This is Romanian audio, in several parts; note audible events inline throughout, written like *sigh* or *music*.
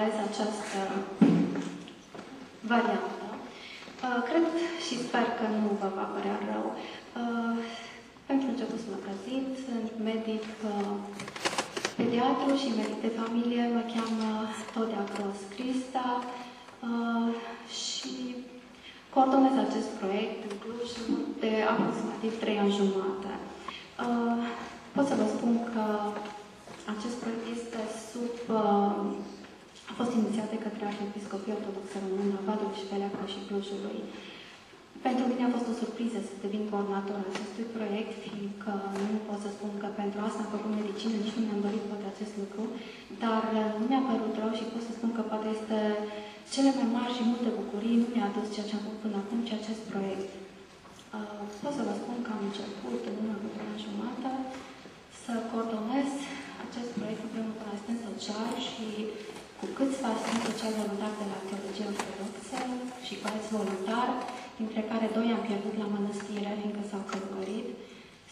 ales această variantă. Uh, cred și sper că nu vă va părea rău. Uh, pentru început să mă prezint, sunt medic uh, pediatru și medic de familie, mă cheamă Todia Gros Crista și coordonez acest proiect în Cluj de aproximativ trei ani jumate. Pot să vă spun că acest proiect este sub a fost inițiat de către Arhiepiscopia Ortodoxă Română, Vadul și Șpeleacă și Clujului. Pentru mine a fost o surpriză să devin coordonator acestui proiect, fiindcă nu pot să spun că pentru asta am făcut medicină, nici nu mi-am dorit poate acest lucru, dar nu mi-a părut rău și pot să spun că poate este cele mai mari și multe bucurii nu mi-a adus ceea ce am făcut până acum, ci acest proiect. Uh, pot să vă spun că am început în una cu jumătate să coordonez acest proiect împreună cu asistent social și cu câțiva asistent social voluntari de la Teologie Ortodoxă și cu alți voluntari, dintre care doi am pierdut la mănăstire, fiindcă s-au călugărit.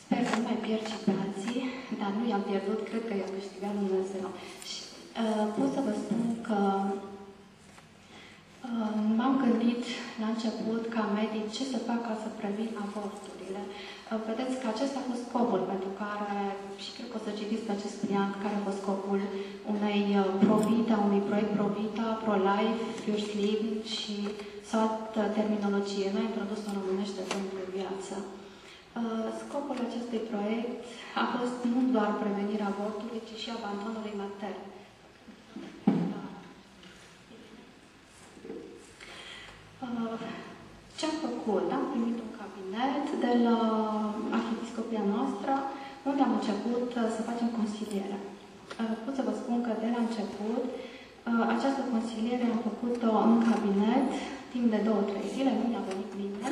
Sper că nu mai pierd și pe alții, dar nu i-am pierdut, cred că i-a câștigat Dumnezeu. Și uh, pot să vă spun că uh, m-am gândit la început, ca medic, ce să fac ca să previn avorturile. Uh, vedeți că acesta a fost scopul pentru care, și cred că o să citiți pe acest pliant, care a fost scopul unei uh, Provita, unui proiect Provita, Pro-Life, Pure Sleep și sau altă terminologie. Noi am introdus în românește pentru viață. Uh, scopul acestui proiect a fost nu doar prevenirea avortului, ci și abandonului matern. Ce am făcut? Am primit un cabinet de la Arhiepiscopia noastră, unde am început uh, să facem consiliere. Uh, pot să vă spun că de la început uh, această consiliere am făcut-o în cabinet timp de două-trei zile, nu mi-a venit bine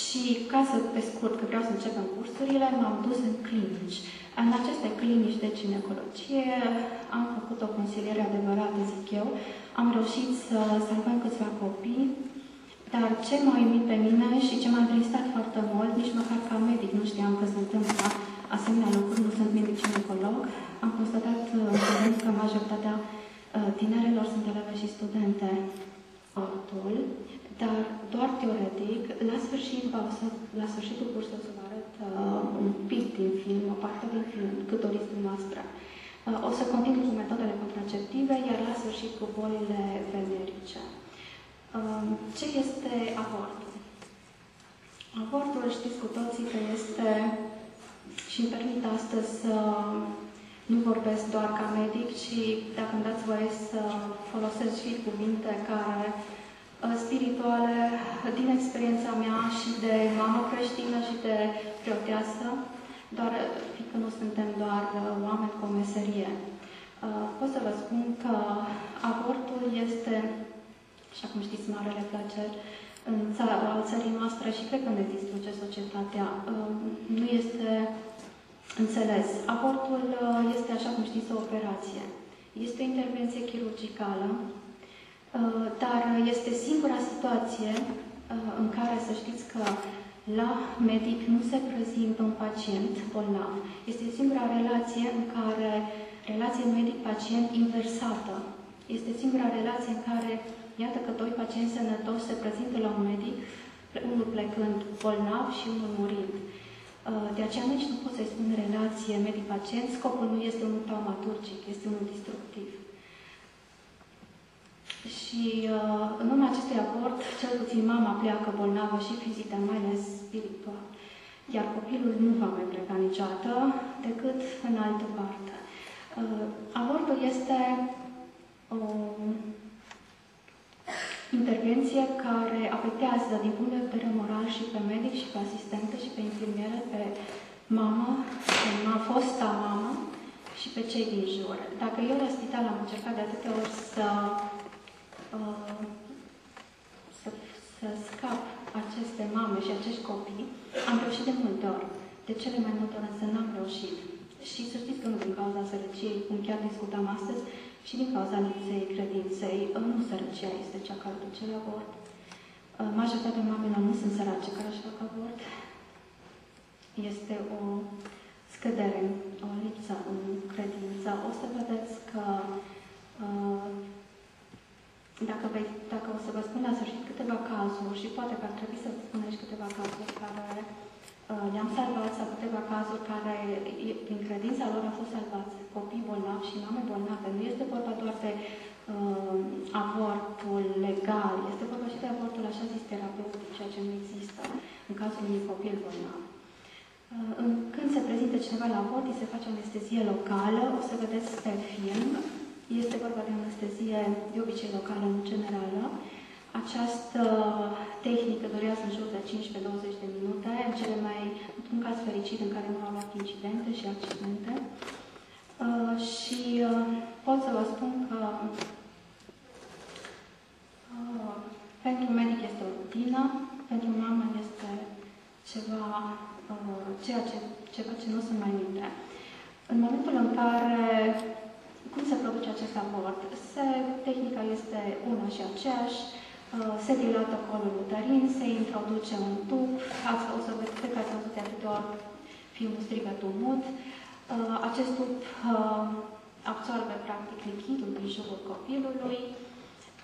și ca să, pe scurt, că vreau să începem cursurile, m-am dus în clinici. În aceste clinici de ginecologie am făcut o consiliere adevărată, zic eu. Am reușit să salvăm câțiva copii, dar ce m-a uimit pe mine și ce m-a întristat foarte mult, nici măcar ca medic nu știam că se întâmplă asemenea lucruri, nu sunt medic ginecolog, am constatat uh, că majoritatea uh, tinerelor sunt eleve și studente altul, dar doar teoretic, la sfârșit, la sfârșitul cursului să vă arăt uh, un pic din film, o parte din film, cât doriți dumneavoastră. Uh, o să continui cu metodele contraceptive, iar la sfârșit cu bolile venerice. Ce este avortul? Avortul știți cu toții că este, și îmi permit astăzi să nu vorbesc doar ca medic, ci dacă îmi dați voie să folosesc și cuvinte care uh, spirituale din experiența mea și de mamă creștină și de preoteasă, doar fiindcă nu suntem doar uh, oameni cu o meserie. Uh, pot să vă spun că avortul este așa cum știți, marele plăceri în țara, al țării noastre și cred că ne distruge societatea. Um, nu este înțeles. Avortul uh, este, așa cum știți, o operație. Este o intervenție chirurgicală, uh, dar este singura situație uh, în care să știți că la medic nu se prezintă un pacient bolnav. Este singura relație în care relație medic-pacient inversată. Este singura relație în care Iată că doi pacienți sănătoși se prezintă la un medic, unul plecând bolnav și unul murind. Uh, de aceea nici nu pot să-i spun relație medic-pacient, scopul nu este unul taumaturgic, este unul destructiv. Și uh, în urma acestui aport, cel puțin mama pleacă bolnavă și fizic, dar mai ales spiritual. Iar copilul nu va mai pleca niciodată decât în altă parte. Uh, avortul este o intervenție care afectează din punct de vedere moral și pe medic și pe asistentă și pe infirmiere, pe mamă, pe ma, fosta mamă și pe cei din jur. Dacă eu la spital am încercat de atâtea ori să, uh, să, să scap aceste mame și acești copii, am reușit de multe ori. De cele mai multe ori însă n-am reușit. Și să știți că nu din cauza sărăciei, cum chiar discutam astăzi, și din cauza lipsei credinței, nu sărăcia este cea care duce la avort. Majoritatea mamelor nu sunt sărace care își fac avort. Este o scădere, o lipsă în credință. O să vedeți că uh, dacă, vei, dacă o să vă spun la sfârșit câteva cazuri și poate că ar trebui să vă spun aici câteva cazuri care uh, le-am salvat sau câteva cazuri care, prin credința lor, au fost salvați copii bolnavi și mame bolnave. Nu este vorba doar de uh, avortul legal, este vorba și de avortul așa zis terapeutic, ceea ce nu există în cazul unui copil bolnav. Uh, când se prezintă cineva la avort, îi se face anestezie locală, o să vedeți pe film, este vorba de anestezie de obicei locală, în generală. Această tehnică durează în jur de 15-20 de minute, în cele mai, un caz fericit în care nu au luat incidente și accidente. Uh, și uh, pot să vă spun că uh, pentru medic este o rutină, pentru mamă este ceva, uh, ceea ce, ceva ce nu se mai minte. În momentul în care cum se produce acest avort? Se, tehnica este una și aceeași, uh, se dilată colul uterin, se introduce un tub, ați, o să vedeți că ați văzut de atâtea ori filmul Strigătul Mut. Uh, acest tub uh, absorbe practic lichidul din jurul copilului,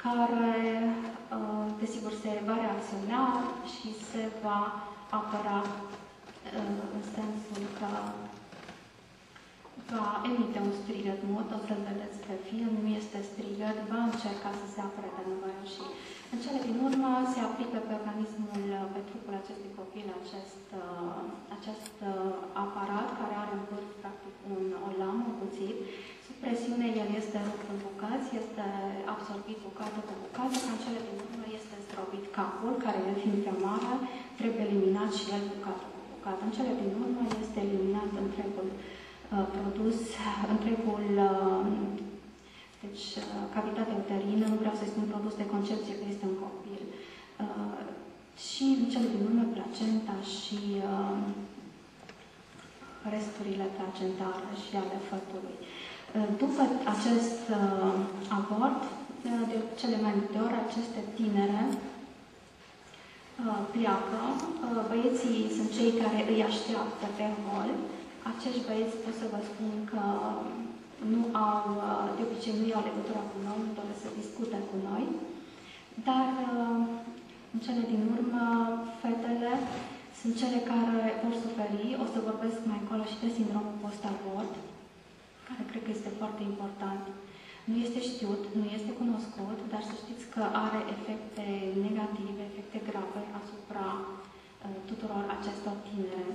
care desigur se va reacționa și se va apăra în sensul că va emite un strigăt mut, o să-l vedeți pe film, nu este strigăt, va încerca să se apere, dar nu va reuși. În cele din urmă se aplică pe organismul, pe trupul acestui copil, acest, uh, acest uh, aparat care are în vârf, practic, un, o lamă, un cuțit. Sub presiune el este rupt în bucăți, este absorbit bucată cu bucată, ca în cele din urmă este zdrobit capul, care el fiind prea mare, trebuie eliminat și el bucată cu bucată. În cele din urmă este eliminat întregul Uh, produs întregul, uh, deci uh, cavitatea uterină, nu vreau să spun produs de concepție că este un copil, și în cele din urmă placenta și resturile placentare și ale fătului. După acest avort, de cele mai multe ori, aceste tinere pleacă. Băieții sunt cei care îi așteaptă pe hol acești băieți pot să vă spun că nu au, de obicei nu iau legătura cu noi, nu doresc să discute cu noi, dar în cele din urmă, fetele sunt cele care vor suferi. O să vorbesc mai încolo și de sindromul post-avort, care cred că este foarte important. Nu este știut, nu este cunoscut, dar să știți că are efecte negative, efecte grave asupra uh, tuturor acestor tinere.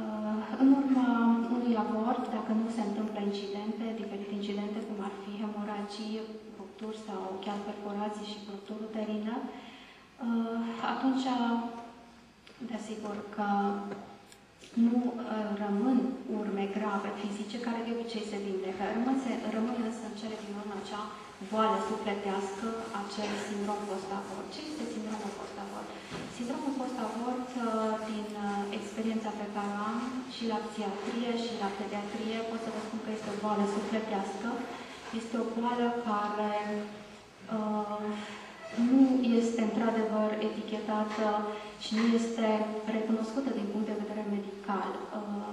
Uh, în urma unui avort, dacă nu se întâmplă incidente, diferite incidente, cum ar fi hemoragii, rupturi sau chiar perforații și rupturi uterină, uh, atunci, desigur că nu uh, rămân urme grave fizice, care de obicei se vindecă. Rămân, se, rămân însă în cele din urmă acea boală sufletească, acel sindrom post-avort. Ce este sindromul post-avort? Sindromul post-avort, uh, din uh, experiența pe care o am și la psihiatrie și la pediatrie, pot să vă spun că este o boală sufletească. Este o boală care uh, nu este într-adevăr etichetată și nu este recunoscută din punct de vedere medical. Uh,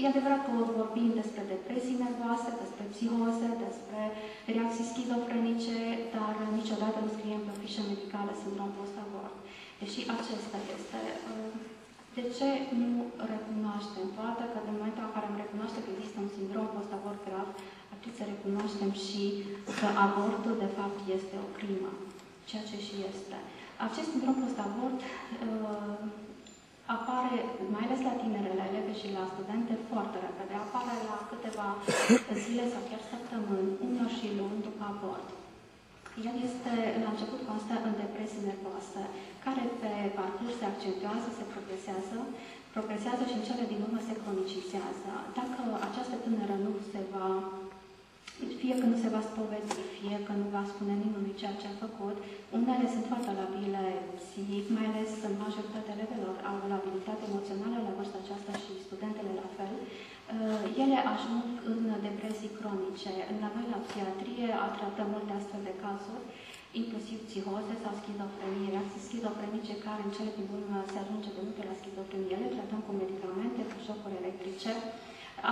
E adevărat că vorbim despre depresii nervoase, despre psihoze, despre reacții schizofrenice, dar niciodată nu scriem pe fișă medicală sindrom post-avort. Deși acesta este. Uh, de ce nu recunoaștem? Poate că în momentul în care am recunoaște că există un sindrom post-avort grav, ar trebui să recunoaștem și că avortul, de fapt, este o crimă, ceea ce și este. Acest sindrom post-avort uh, apare, mai ales la tinerele eleve și la studente, foarte repede. Apare la câteva *coughs* zile sau chiar săptămâni, uneori și luni după avort. El este, la început, constă în depresii nervoase, care pe parcurs se accentuează, se progresează, progresează și în cele din urmă se cronicizează. Dacă această tânără nu se va fie că nu se va spovedi, fie că nu va spune nimănui ceea ce a făcut. Unele sunt foarte labile psihic, mai ales în majoritatea elevelor au labilitate emoțională la vârsta aceasta și studentele la fel. Uh, ele ajung în depresii cronice. La noi, la psihiatrie, tratăm multe astfel de cazuri, inclusiv psihoze sau schizofrenie, reacții schizofrenice care în cele din urmă se ajunge de multe la schizofrenie. Le tratăm cu medicamente, cu șocuri electrice,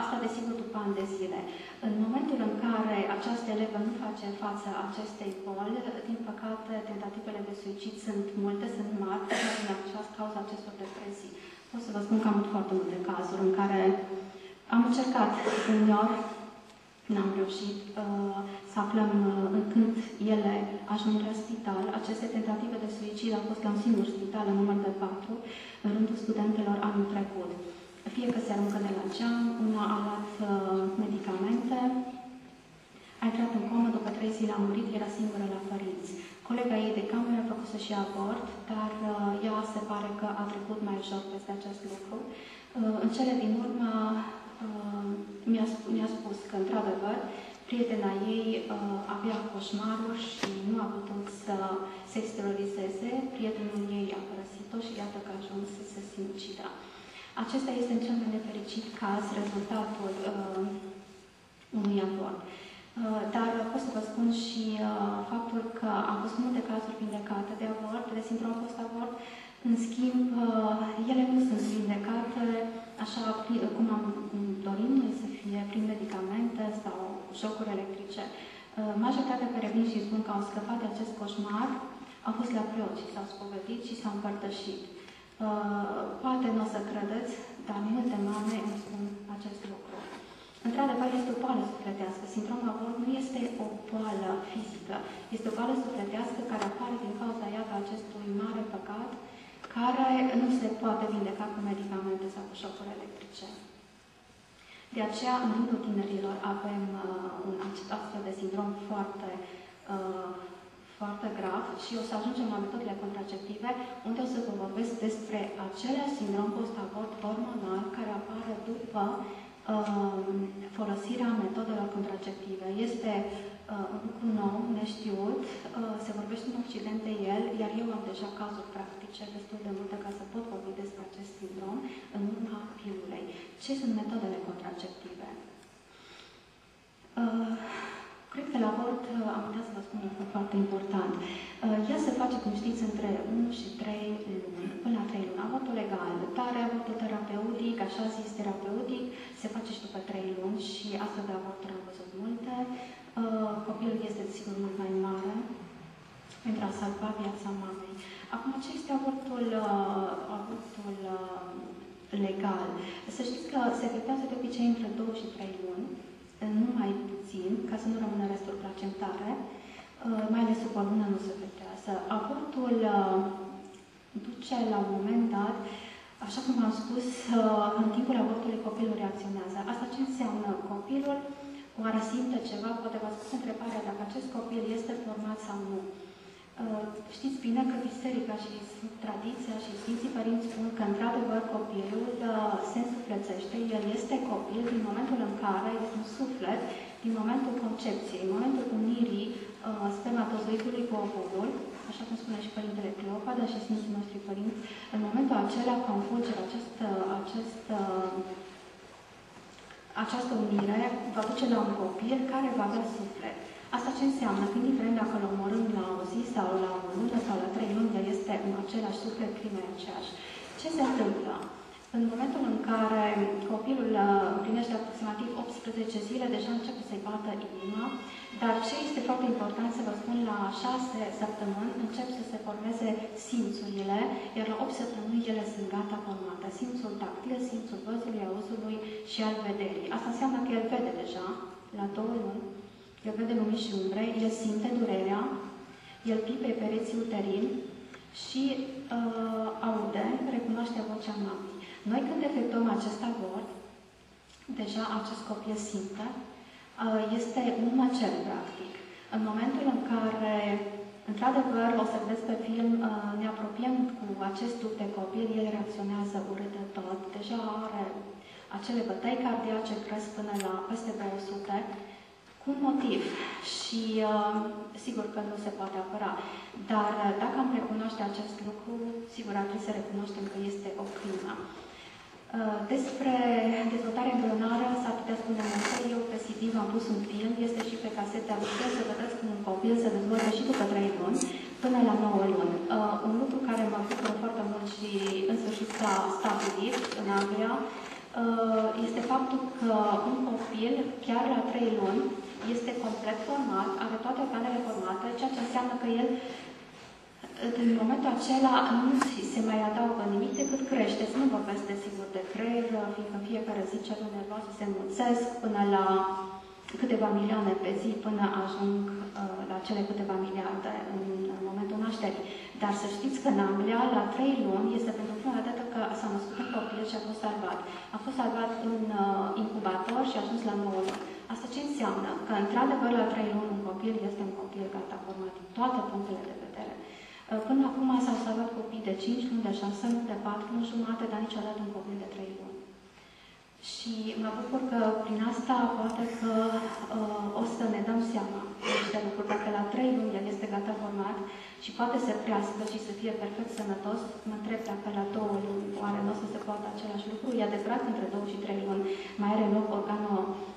Asta, desigur, după ani de zile. În momentul în care această elevă nu face față acestei boli. Din păcate, tentativele de suicid sunt multe, sunt mari, din această cauza acestor depresii. Pot să vă spun că am avut foarte multe cazuri în care am încercat uneori, n-am reușit uh, să aflăm uh, când ele ajung la spital. Aceste tentative de suicid au fost la un singur spital, în număr de patru, în rândul studentelor anul trecut. Fie că se aruncă de la geam, una a luat uh, medicamente, a intrat în comă, după trei zile a murit, era singură la părinți. Colega ei de cameră a făcut și abort, dar uh, ea se pare că a trecut mai ușor peste acest lucru. Uh, în cele din urmă uh, mi-a, mi spus că, într-adevăr, prietena ei uh, avea coșmaruri și nu a putut să se exteriorizeze. Prietenul ei a părăsit-o și iată că a ajuns să se sinucidă. Acesta este în cel mai nefericit caz rezultatul uh, unui avort. Uh, dar pot să vă spun și uh, faptul că am văzut multe cazuri vindecate de avort, de sindrom post-avort, în schimb, uh, ele nu sunt vindecate așa cum am dorit noi să fie, prin medicamente sau șocuri electrice. Majoritatea care vin și spun că au scăpat de acest coșmar au fost la preot și s-au spovedit și s-au împărtășit. Poate nu o să credeți, dar multe mame îmi spun acest lucru. Într-adevăr, este o boală sufletească. Sindromul avort nu este o boală fizică, este o boală sufletească care apare din cauza, iată, acestui mare păcat, care nu se poate vindeca cu medicamente sau cu șocuri electrice. De aceea, în rândul tinerilor avem uh, un astfel de sindrom foarte, uh, foarte grav și o să ajungem la metodele contraceptive, unde o să vă vorbesc despre același sindrom post-avort hormonal care apare după Um, folosirea metodelor contraceptive. Este uh, un lucru nou, neștiut, uh, se vorbește în Occident de el, iar eu am deja cazuri practice destul de multe ca să pot vorbi despre acest sindrom în urma pilulei. Ce sunt metodele contraceptive? Uh, cred că la avort am putea să vă spun un lucru foarte important. Ea se face, cum știți, între 1 și 3 luni, până la 3 luni. Avortul legal, dar avortul terapeutic, așa zis terapeutic, se face și după 3 luni și astfel de avorturi am văzut multe. Uh, copilul este, sigur, mult mai mare pentru a salva viața mamei. Acum, ce este avortul, uh, avortul uh, legal? Să știți că se efectuează de obicei între 2 și 3 luni, nu mai puțin, ca să nu rămână resturi placentare, mai ales după o lună nu se efectuează. Avortul duce la un moment dat Așa cum am spus, uh, în timpul avortului copilul reacționează. Asta ce înseamnă? Copilul oare simte ceva? Poate v-ați spus întrebarea dacă acest copil este format sau nu. Uh, știți bine că biserica și tradiția și Sfinții Părinți spun că, într-adevăr, copilul uh, se însuflețește, el este copil din momentul în care este un suflet, din momentul concepției, în momentul unirii spermatozoidului cu ovulul, așa cum spune și Părintele Cleopada și Sfinții noștri Părinți, în momentul acela confulger acest, acest, această unire va duce la un copil care va avea suflet. Asta ce înseamnă? Că indiferent dacă îl omorâm la o zi sau la o lună sau la trei luni, el este în același suflet, crima e aceeași. Ce se întâmplă? În momentul în care copilul uh, împlinește aproximativ 18 zile, deja începe să-i bată inima, dar ce este foarte important să vă spun, la 6 săptămâni încep să se formeze simțurile, iar la 8 săptămâni ele sunt gata formate. Simțul tactil, simțul văzului, auzului și al vederii. Asta înseamnă că el vede deja, la două luni, el vede lumini și umbre, el simte durerea, el pipe pereții uterini și uh, aude, recunoaște vocea mamei. Noi când efectuăm acest avort, deja acest copil simte, uh, este un macel, practic. În momentul în care, într-adevăr, o să vedeți pe film, uh, ne apropiem cu acest duc de copil, el reacționează urât de tot, deja are acele bătăi cardiace cresc până la peste 200, cu un motiv și uh, sigur că nu se poate apăra. Dar uh, dacă am recunoaște acest lucru, sigur ar trebui să recunoaștem că este o crimă. Uh, despre dezvoltarea embrionară s-ar putea spune multe. Eu pe CD v-am pus un film, este și pe casete audio, să vedeți cum un copil se dezvoltă și după 3 luni până la 9 luni. Uh, un lucru care mă bucură foarte mult și în sfârșit s-a stabilit în Anglia uh, este faptul că un copil, chiar la 3 luni, este complet format, are toate organele formate, ceea ce înseamnă că el în momentul acela nu se mai adaugă nimic decât creșteți. Nu vorbesc desigur de creier, fiindcă fiecare zi celule nervoase se înmulțesc până la câteva milioane pe zi până ajung uh, la cele câteva miliarde în, în momentul nașterii. Dar să știți că în Anglia, la trei luni, este pentru prima dată că s-a născut un copil și a fost salvat. A fost salvat în uh, incubator și a ajuns la 9 luni. Asta ce înseamnă? Că, într-adevăr, la trei luni un copil este un copil gata format din toate punctele de vedere. Uh, până acum s-au salvat copii de 5 luni, de 6 luni, de 4 luni jumate, dar niciodată un copil de 3 luni. Și mă bucur că prin asta poate că uh, o să ne dăm seama de niște lucruri. Dacă la trei luni el este gata format și poate să crească și să fie perfect sănătos, mă întreb dacă la două luni oare nu o să se poată același lucru. E adevărat că între două și trei luni mai are loc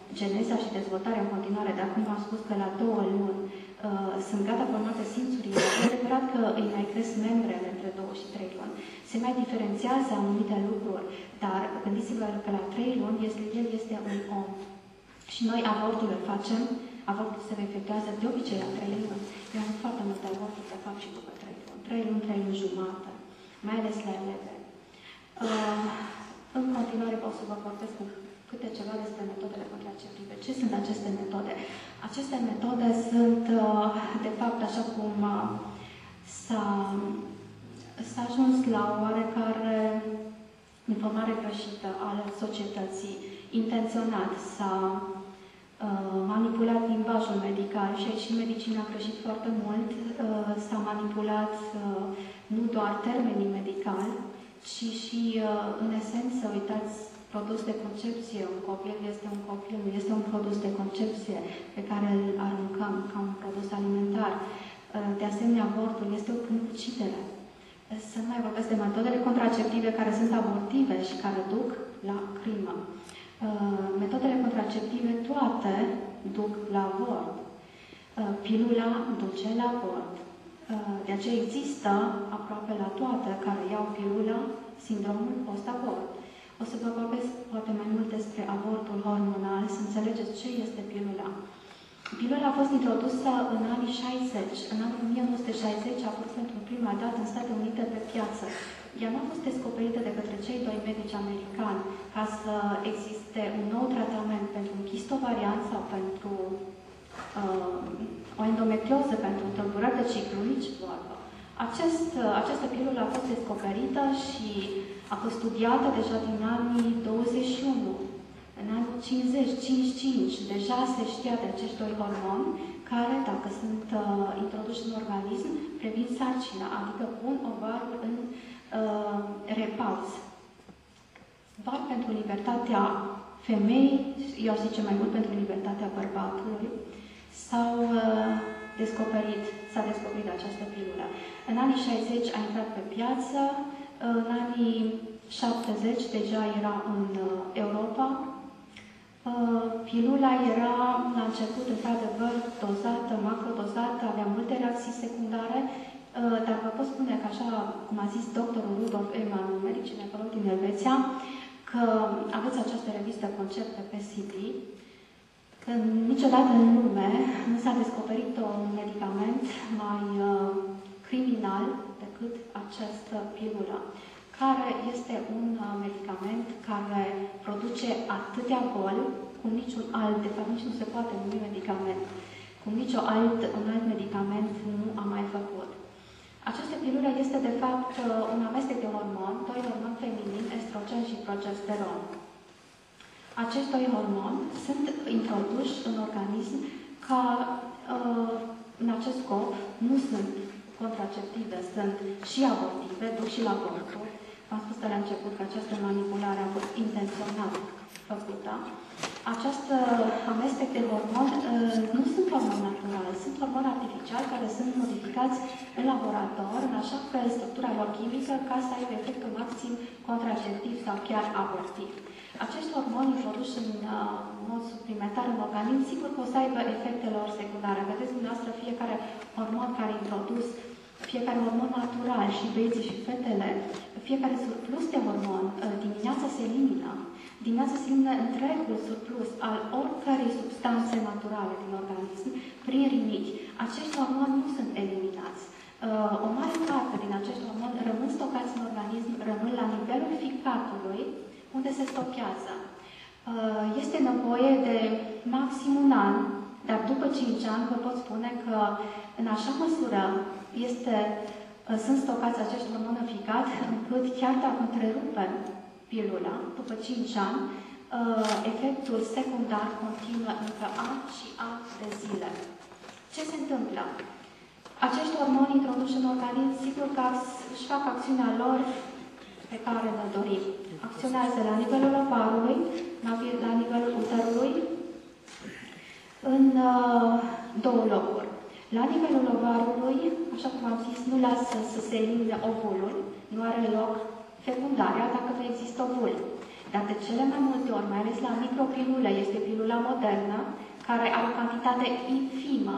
organogeneza și dezvoltarea în continuare, dar cum am spus că la două luni uh, sunt gata formate simțurile, e adevărat că îi mai cresc membrele între două și trei luni. Se mai diferențiază anumite lucruri, dar gândiți-vă că la trei luni este, el este un om. Și noi avortul îl facem, avortul se efectuează de obicei la trei luni. Eu am foarte multe avorturi, de fapt, și după trei luni. Trei luni, trei luni jumate, mai ales la eleve. Uh, în continuare pot să vă vorbesc cu câte ceva despre metodele contraceptive. Ce sunt aceste metode? Aceste metode sunt, uh, de fapt, așa cum uh, s-a, s-a ajuns la oarecare informare greșită al societății, intenționat s-a uh, manipulat limbajul medical și aici medicina a greșit foarte mult, uh, s-a manipulat uh, nu doar termenii medicali, ci și, uh, în esență, uitați, produs de concepție, un copil este un copil, nu este un produs de concepție pe care îl aruncăm ca un produs alimentar. Uh, de asemenea, avortul este o ucidere să nu mai vorbesc de metodele contraceptive care sunt abortive și care duc la crimă. Uh, metodele contraceptive toate duc la avort. Uh, pilula duce la avort. Uh, de aceea există aproape la toate care iau pilula sindromul post-avort. O să vă vorbesc poate mai mult despre avortul hormonal, să înțelegeți ce este pilula. Pilula a fost introdusă în anii 60. În anul 1960 a fost pentru prima dată în Statele Unite pe piață. Ea nu a fost descoperită de către cei doi medici americani ca să existe un nou tratament pentru un chistovarian sau pentru uh, o endometrioză, pentru tulburări de ciclu, nici vorbă. Acest, această pilulă a fost descoperită și a fost studiată deja din anii 21 în anul 50-55 deja se știa de acești doi hormoni care, dacă sunt uh, introduși în organism, previn sarcina, adică pun ovarul în uh, repaus. Doar pentru libertatea femeii, eu aș zice mai mult pentru libertatea bărbatului, s-au uh, descoperit, s-a descoperit această pilulă. În anii 60 a intrat pe piață, în anii 70 deja era în uh, Europa, Uh, pilula era la început, într-adevăr, dozată, macrodozată, avea multe reacții secundare, uh, dar vă pot spune că așa, cum a zis doctorul Rudolf Eman, medic ginecolog din Elveția, că aveți această revistă Concepte pe CD, că niciodată în lume nu s-a descoperit un medicament mai uh, criminal decât această pilulă care este un uh, medicament care produce atâtea boli cum niciun alt, de fapt nici nu se poate numi medicament, cum nicio alt, un alt medicament nu a mai făcut. Această pilulă este de fapt uh, un amestec de hormoni, doi hormoni feminini, estrogen și progesteron. Acești doi hormoni sunt introduși în organism ca uh, în acest scop nu sunt contraceptive, sunt și abortive, duc și la aborturi, am spus de la început că această manipulare a fost intenționat făcută. Această amestec de hormoni uh, nu sunt hormoni naturali, sunt hormoni artificiali care sunt modificați în laborator, în așa fel structura lor chimică, ca să aibă efectul maxim contraceptiv sau chiar abortiv. Acești hormoni introduși în uh, mod suplimentar în organism, sigur că o să aibă efectele lor secundare. Vedeți dumneavoastră fiecare hormon care e introdus fiecare hormon natural și băieții și fetele, fiecare surplus de hormon uh, dimineața se elimină, dimineața se elimină întregul surplus al oricărei substanțe naturale din organism prin rinichi. Acești hormoni nu sunt eliminați. Uh, o mare parte din acești hormoni rămân stocați în organism, rămân la nivelul ficatului, unde se stochează. Uh, este nevoie de maxim un an, dar după 5 ani vă pot spune că în așa măsură este, uh, sunt stocați acești hormoni ficat, încât chiar dacă întrerupem pilula, după 5 ani, efectul secundar continuă încă ani și ani de zile. Ce se întâmplă? Acești hormoni introduși în organism, sigur că își fac acțiunea lor pe care ne dorim. Acționează la nivelul ovarului, la nivelul uterului, în uh, două locuri. La nivelul ovarului, așa cum am zis, nu lasă să se elimine ovulul, nu are loc fecundarea dacă nu există ovul. Dar de cele mai multe ori, mai ales la micropilule, este pilula modernă, care are o cantitate infimă,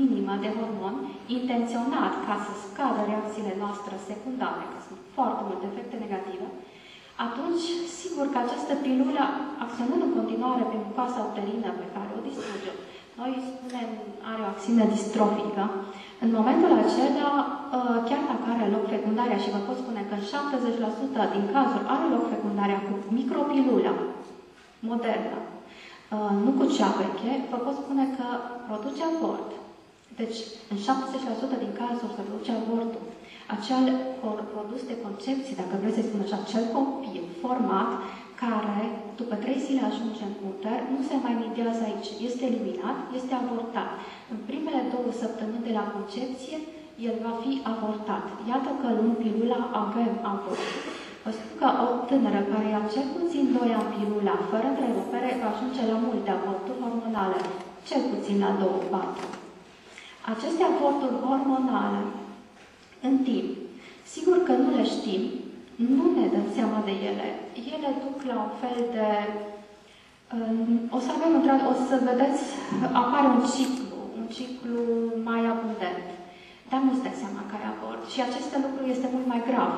minimă de hormon, intenționat ca să scadă reacțiile noastre secundare, că sunt foarte multe efecte negative, atunci, sigur că această pilulă, acționând în continuare pe mucoasa uterină pe care o distruge, noi spunem are o acțiune distrofică, în momentul acela, ă, chiar dacă are loc fecundarea, și vă pot spune că în 70% din cazuri are loc fecundarea cu micropilula modernă, Uh, nu cu cea veche, vă pot spune că produce avort. Deci, în 70% din cazuri se produce avortul. Acel produs de concepție, dacă vreți să spun așa, acel copil format, care după trei zile ajunge în puter, nu se mai nidează aici. Este eliminat, este avortat. În primele două săptămâni de la concepție, el va fi avortat. Iată că luând pilula avem avort. Vă spun că o tânără care ia cel puțin 2 ani pilula, fără întrerupere, va ajunge la multe avorturi hormonale, cel puțin la 2-4. Aceste avorturi hormonale, în timp, sigur că nu le știm, nu ne dăm seama de ele. Ele duc la un fel de... O să avem, o să vedeți, apare un ciclu, un ciclu mai abundent. Dar nu-ți dai seama că ai avort. Și aceste lucruri este mult mai grav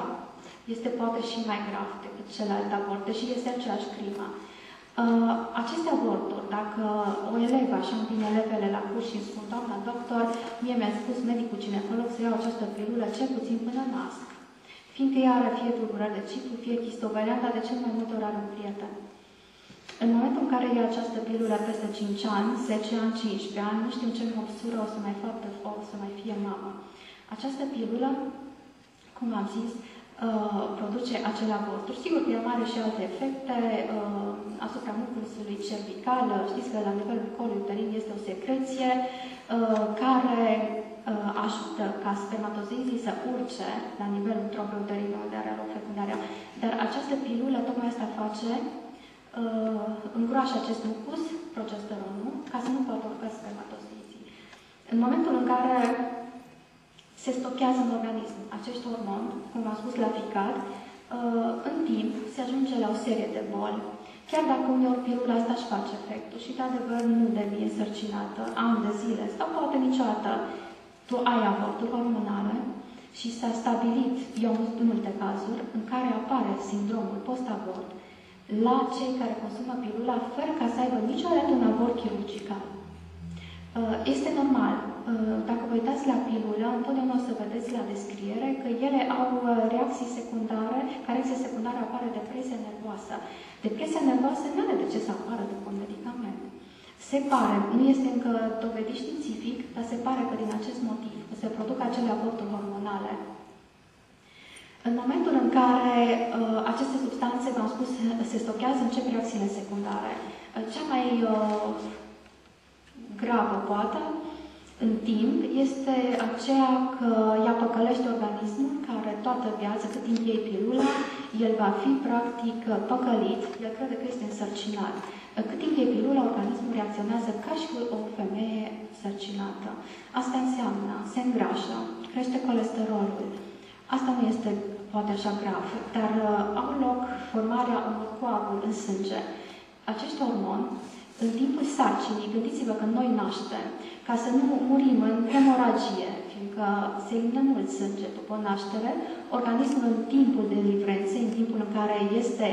este poate și mai grav decât celălalt avort, deși este aceeași crimă. Uh, aceste avorturi, dacă o elevă, așa îmi vine elevele la curs și îmi spun, doamna doctor, mie mi-a spus medicul ginecolog să iau această pilulă cel puțin până nasc. Fiindcă ea are fie tulburări de ciclu, fie chistobelean, dar de cel mai multe ori are un prieten. În momentul în care ia această pilulă peste 5 ani, 10 ani, 15 ani, nu știu ce măsură o să mai facă, o să mai fie mamă. Această pilulă, cum am zis, Uh, produce acele avorturi. Sigur că el are și alte efecte uh, asupra mucusului cervical. Știți că la nivelul colului uterin este o secreție uh, care uh, ajută ca spermatozizii să urce la nivelul trobei uterine unde are loc fecundarea. Dar această pilulă tocmai asta face, uh, îngroașă acest mucus, progesteronul, ca să nu poată urca spermatozizii. În momentul în care se stochează în organism acești hormoni, cum am spus la ficat, uh, în timp se ajunge la o serie de boli. Chiar dacă uneori pilula asta își face efectul și, de adevăr, nu devine sărcinată ani de zile sau poate niciodată tu ai avorturi hormonale și s-a stabilit, eu în multe cazuri, în care apare sindromul post-avort la cei care consumă pilula fără ca să aibă niciodată un avort chirurgical. Uh, este normal. Uh, dacă vă uitați la pilulă, întotdeauna o să vedeți la descriere că ele au uh, reacții secundare, ca reacție secundară apare depresia nervoasă. Depresia nervoasă nu are de ce să apară după un medicament. Se pare, nu este încă dovedit științific, dar se pare că din acest motiv se produc acele aborturi hormonale. În momentul în care uh, aceste substanțe, v-am spus, se stochează, încep reacțiile secundare. Uh, cea mai uh, gravă, poate, în timp, este aceea că ea păcălește organismul care toată viața, cât timp iei pilula, el va fi practic păcălit, el crede că este însărcinat. Cât timp iei pilula, organismul reacționează ca și o femeie sărcinată. Asta înseamnă, se îngrașă, crește colesterolul. Asta nu este poate așa grav, dar uh, au loc formarea unor coaguli în sânge. Acești hormoni în timpul sarcinii, gândiți-vă că noi naștem, ca să nu murim în hemoragie, fiindcă se elimină mult sânge după naștere, organismul în timpul de livrențe, în timpul în care este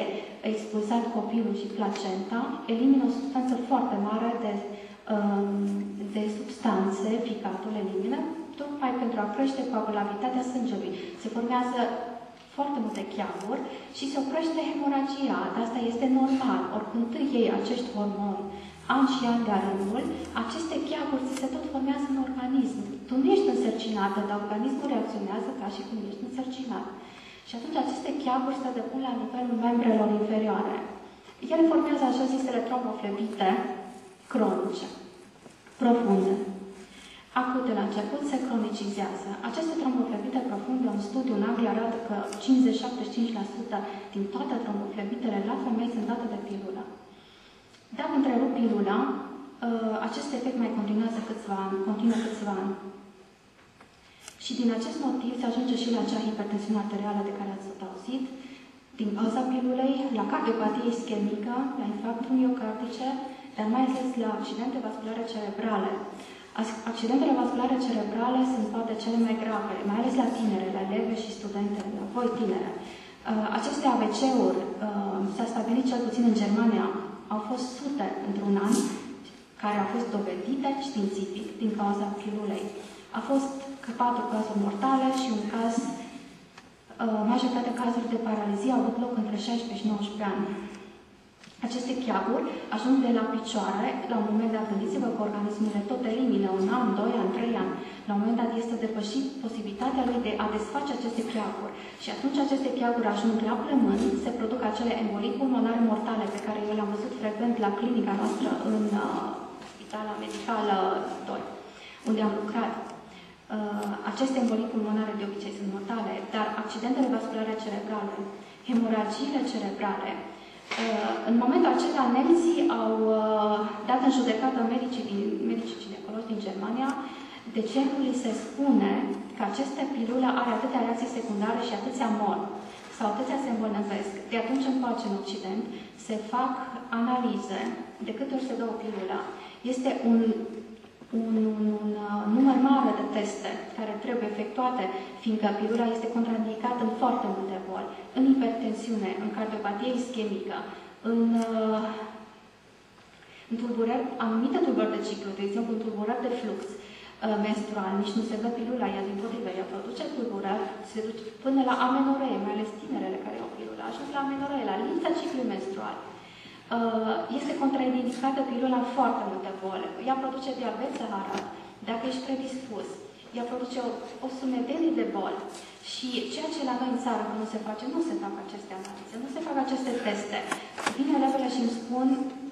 expulsat copilul și placenta, elimină o substanță foarte mare de, um, de substanțe, ficatul elimină, tocmai pentru a crește coagulabilitatea sângelui. Se formează foarte multe cheamuri și se oprește hemoragia. Asta este normal. Oricând iei acești hormoni ani și ani de rândul, aceste cheamuri ți se tot formează în organism. Tu nu ești însărcinată, dar organismul reacționează ca și cum ești însărcinat. Și atunci aceste cheamuri se depun la nivelul membrelor inferioare. Ele formează așa zisele tromboflebite cronice, profunde. Acute la început se cronicizează. Aceste tromboflebite profunde, un studiu în Anglia arată că 50-75% din toate tromboflebitele la femei sunt date de pilulă. Dacă întrerup pilula, uh, acest efect mai continuează câțiva ani, continuă câțiva ani. Și din acest motiv se ajunge și la acea hipertensiune arterială de care ați tot auzit, din cauza pilulei, la cardiopatie ischemică, la infarcturi miocardice, dar mai ales la accidente vasculare cerebrale. Accidentele vasculare cerebrale sunt poate cele mai grave, mai ales la tinere, la eleve și studente, la voi tinere. Uh, aceste AVC-uri uh, s-a stabilit cel puțin în Germania, au fost sute într-un an care au fost dovedite științific din cauza pilulei. A fost patru cazuri mortale și un caz, uh, majoritatea cazuri de paralizie au avut loc între 16 și 19 ani. Aceste cheaburi ajung de la picioare, la un moment dat, gândiți-vă că organismele tot elimină un an, doi ani, trei ani. La un moment dat este depășit posibilitatea lui de a desface aceste cheaburi. Și atunci aceste cheaburi ajung la plămâni, se produc acele embolii pulmonare mortale pe care eu le-am văzut frecvent la clinica noastră în uh, Spitala Medicală 2, unde am lucrat. Uh, aceste embolii pulmonare de obicei sunt mortale, dar accidentele vasculare cerebrale, hemoragiile cerebrale, Uh, în momentul acela, nemții au uh, dat în judecată medicii, din, medicii ginecologi din Germania, de ce nu li se spune că aceste pilule are atâtea reacții secundare și atâția mor sau atâția se îmbolnăvesc. De atunci încoace în Occident se fac analize de câte ori se dă o pilulă. Este un un, un, un uh, număr mare de teste care trebuie efectuate, fiindcă pilula este contraindicată în foarte multe boli, în hipertensiune, în cardiopatie ischemică, în, uh, în tulburări, anumite tulburări de ciclu, de exemplu, în tulburări de flux uh, menstrual, nici nu se dă pilula, ea din potrivă, ea produce tulburări, se duce până la amenoree, mai ales tinerele care au pilula, ajuns la amenoree, la lipsa ciclului menstrual. Uh, este contraindicată pilula în foarte multe boli. Ea produce diabet seharat, dacă ești predispus. Ea produce o, o sumedenie de boli. Și ceea ce la noi în țară nu se face, nu se fac aceste analize, nu se fac aceste teste. Vine elevele și îmi spun,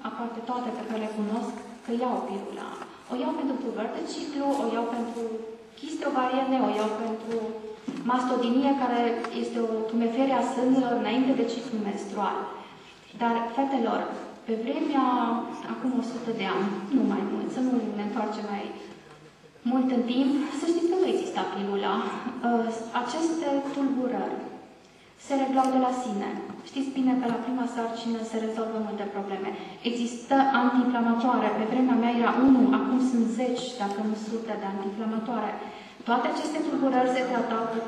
aproape toate pe care le cunosc, că iau pilula. O iau pentru tulbări de ciclu, o iau pentru chiste ovariene, o iau pentru mastodinie, care este o tumeferie a sânilor înainte de ciclu menstrual. Dar, fetelor, pe vremea, acum 100 de ani, nu mai mult, să nu ne întoarcem mai mult în timp, să știți că nu exista pilula. Uh, aceste tulburări se reglau de la sine. Știți bine că la prima sarcină se rezolvă multe probleme. Există antiinflamatoare. Pe vremea mea era unul, acum sunt zeci, dacă nu sute de antiinflamatoare. Toate aceste tulburări se tratau cu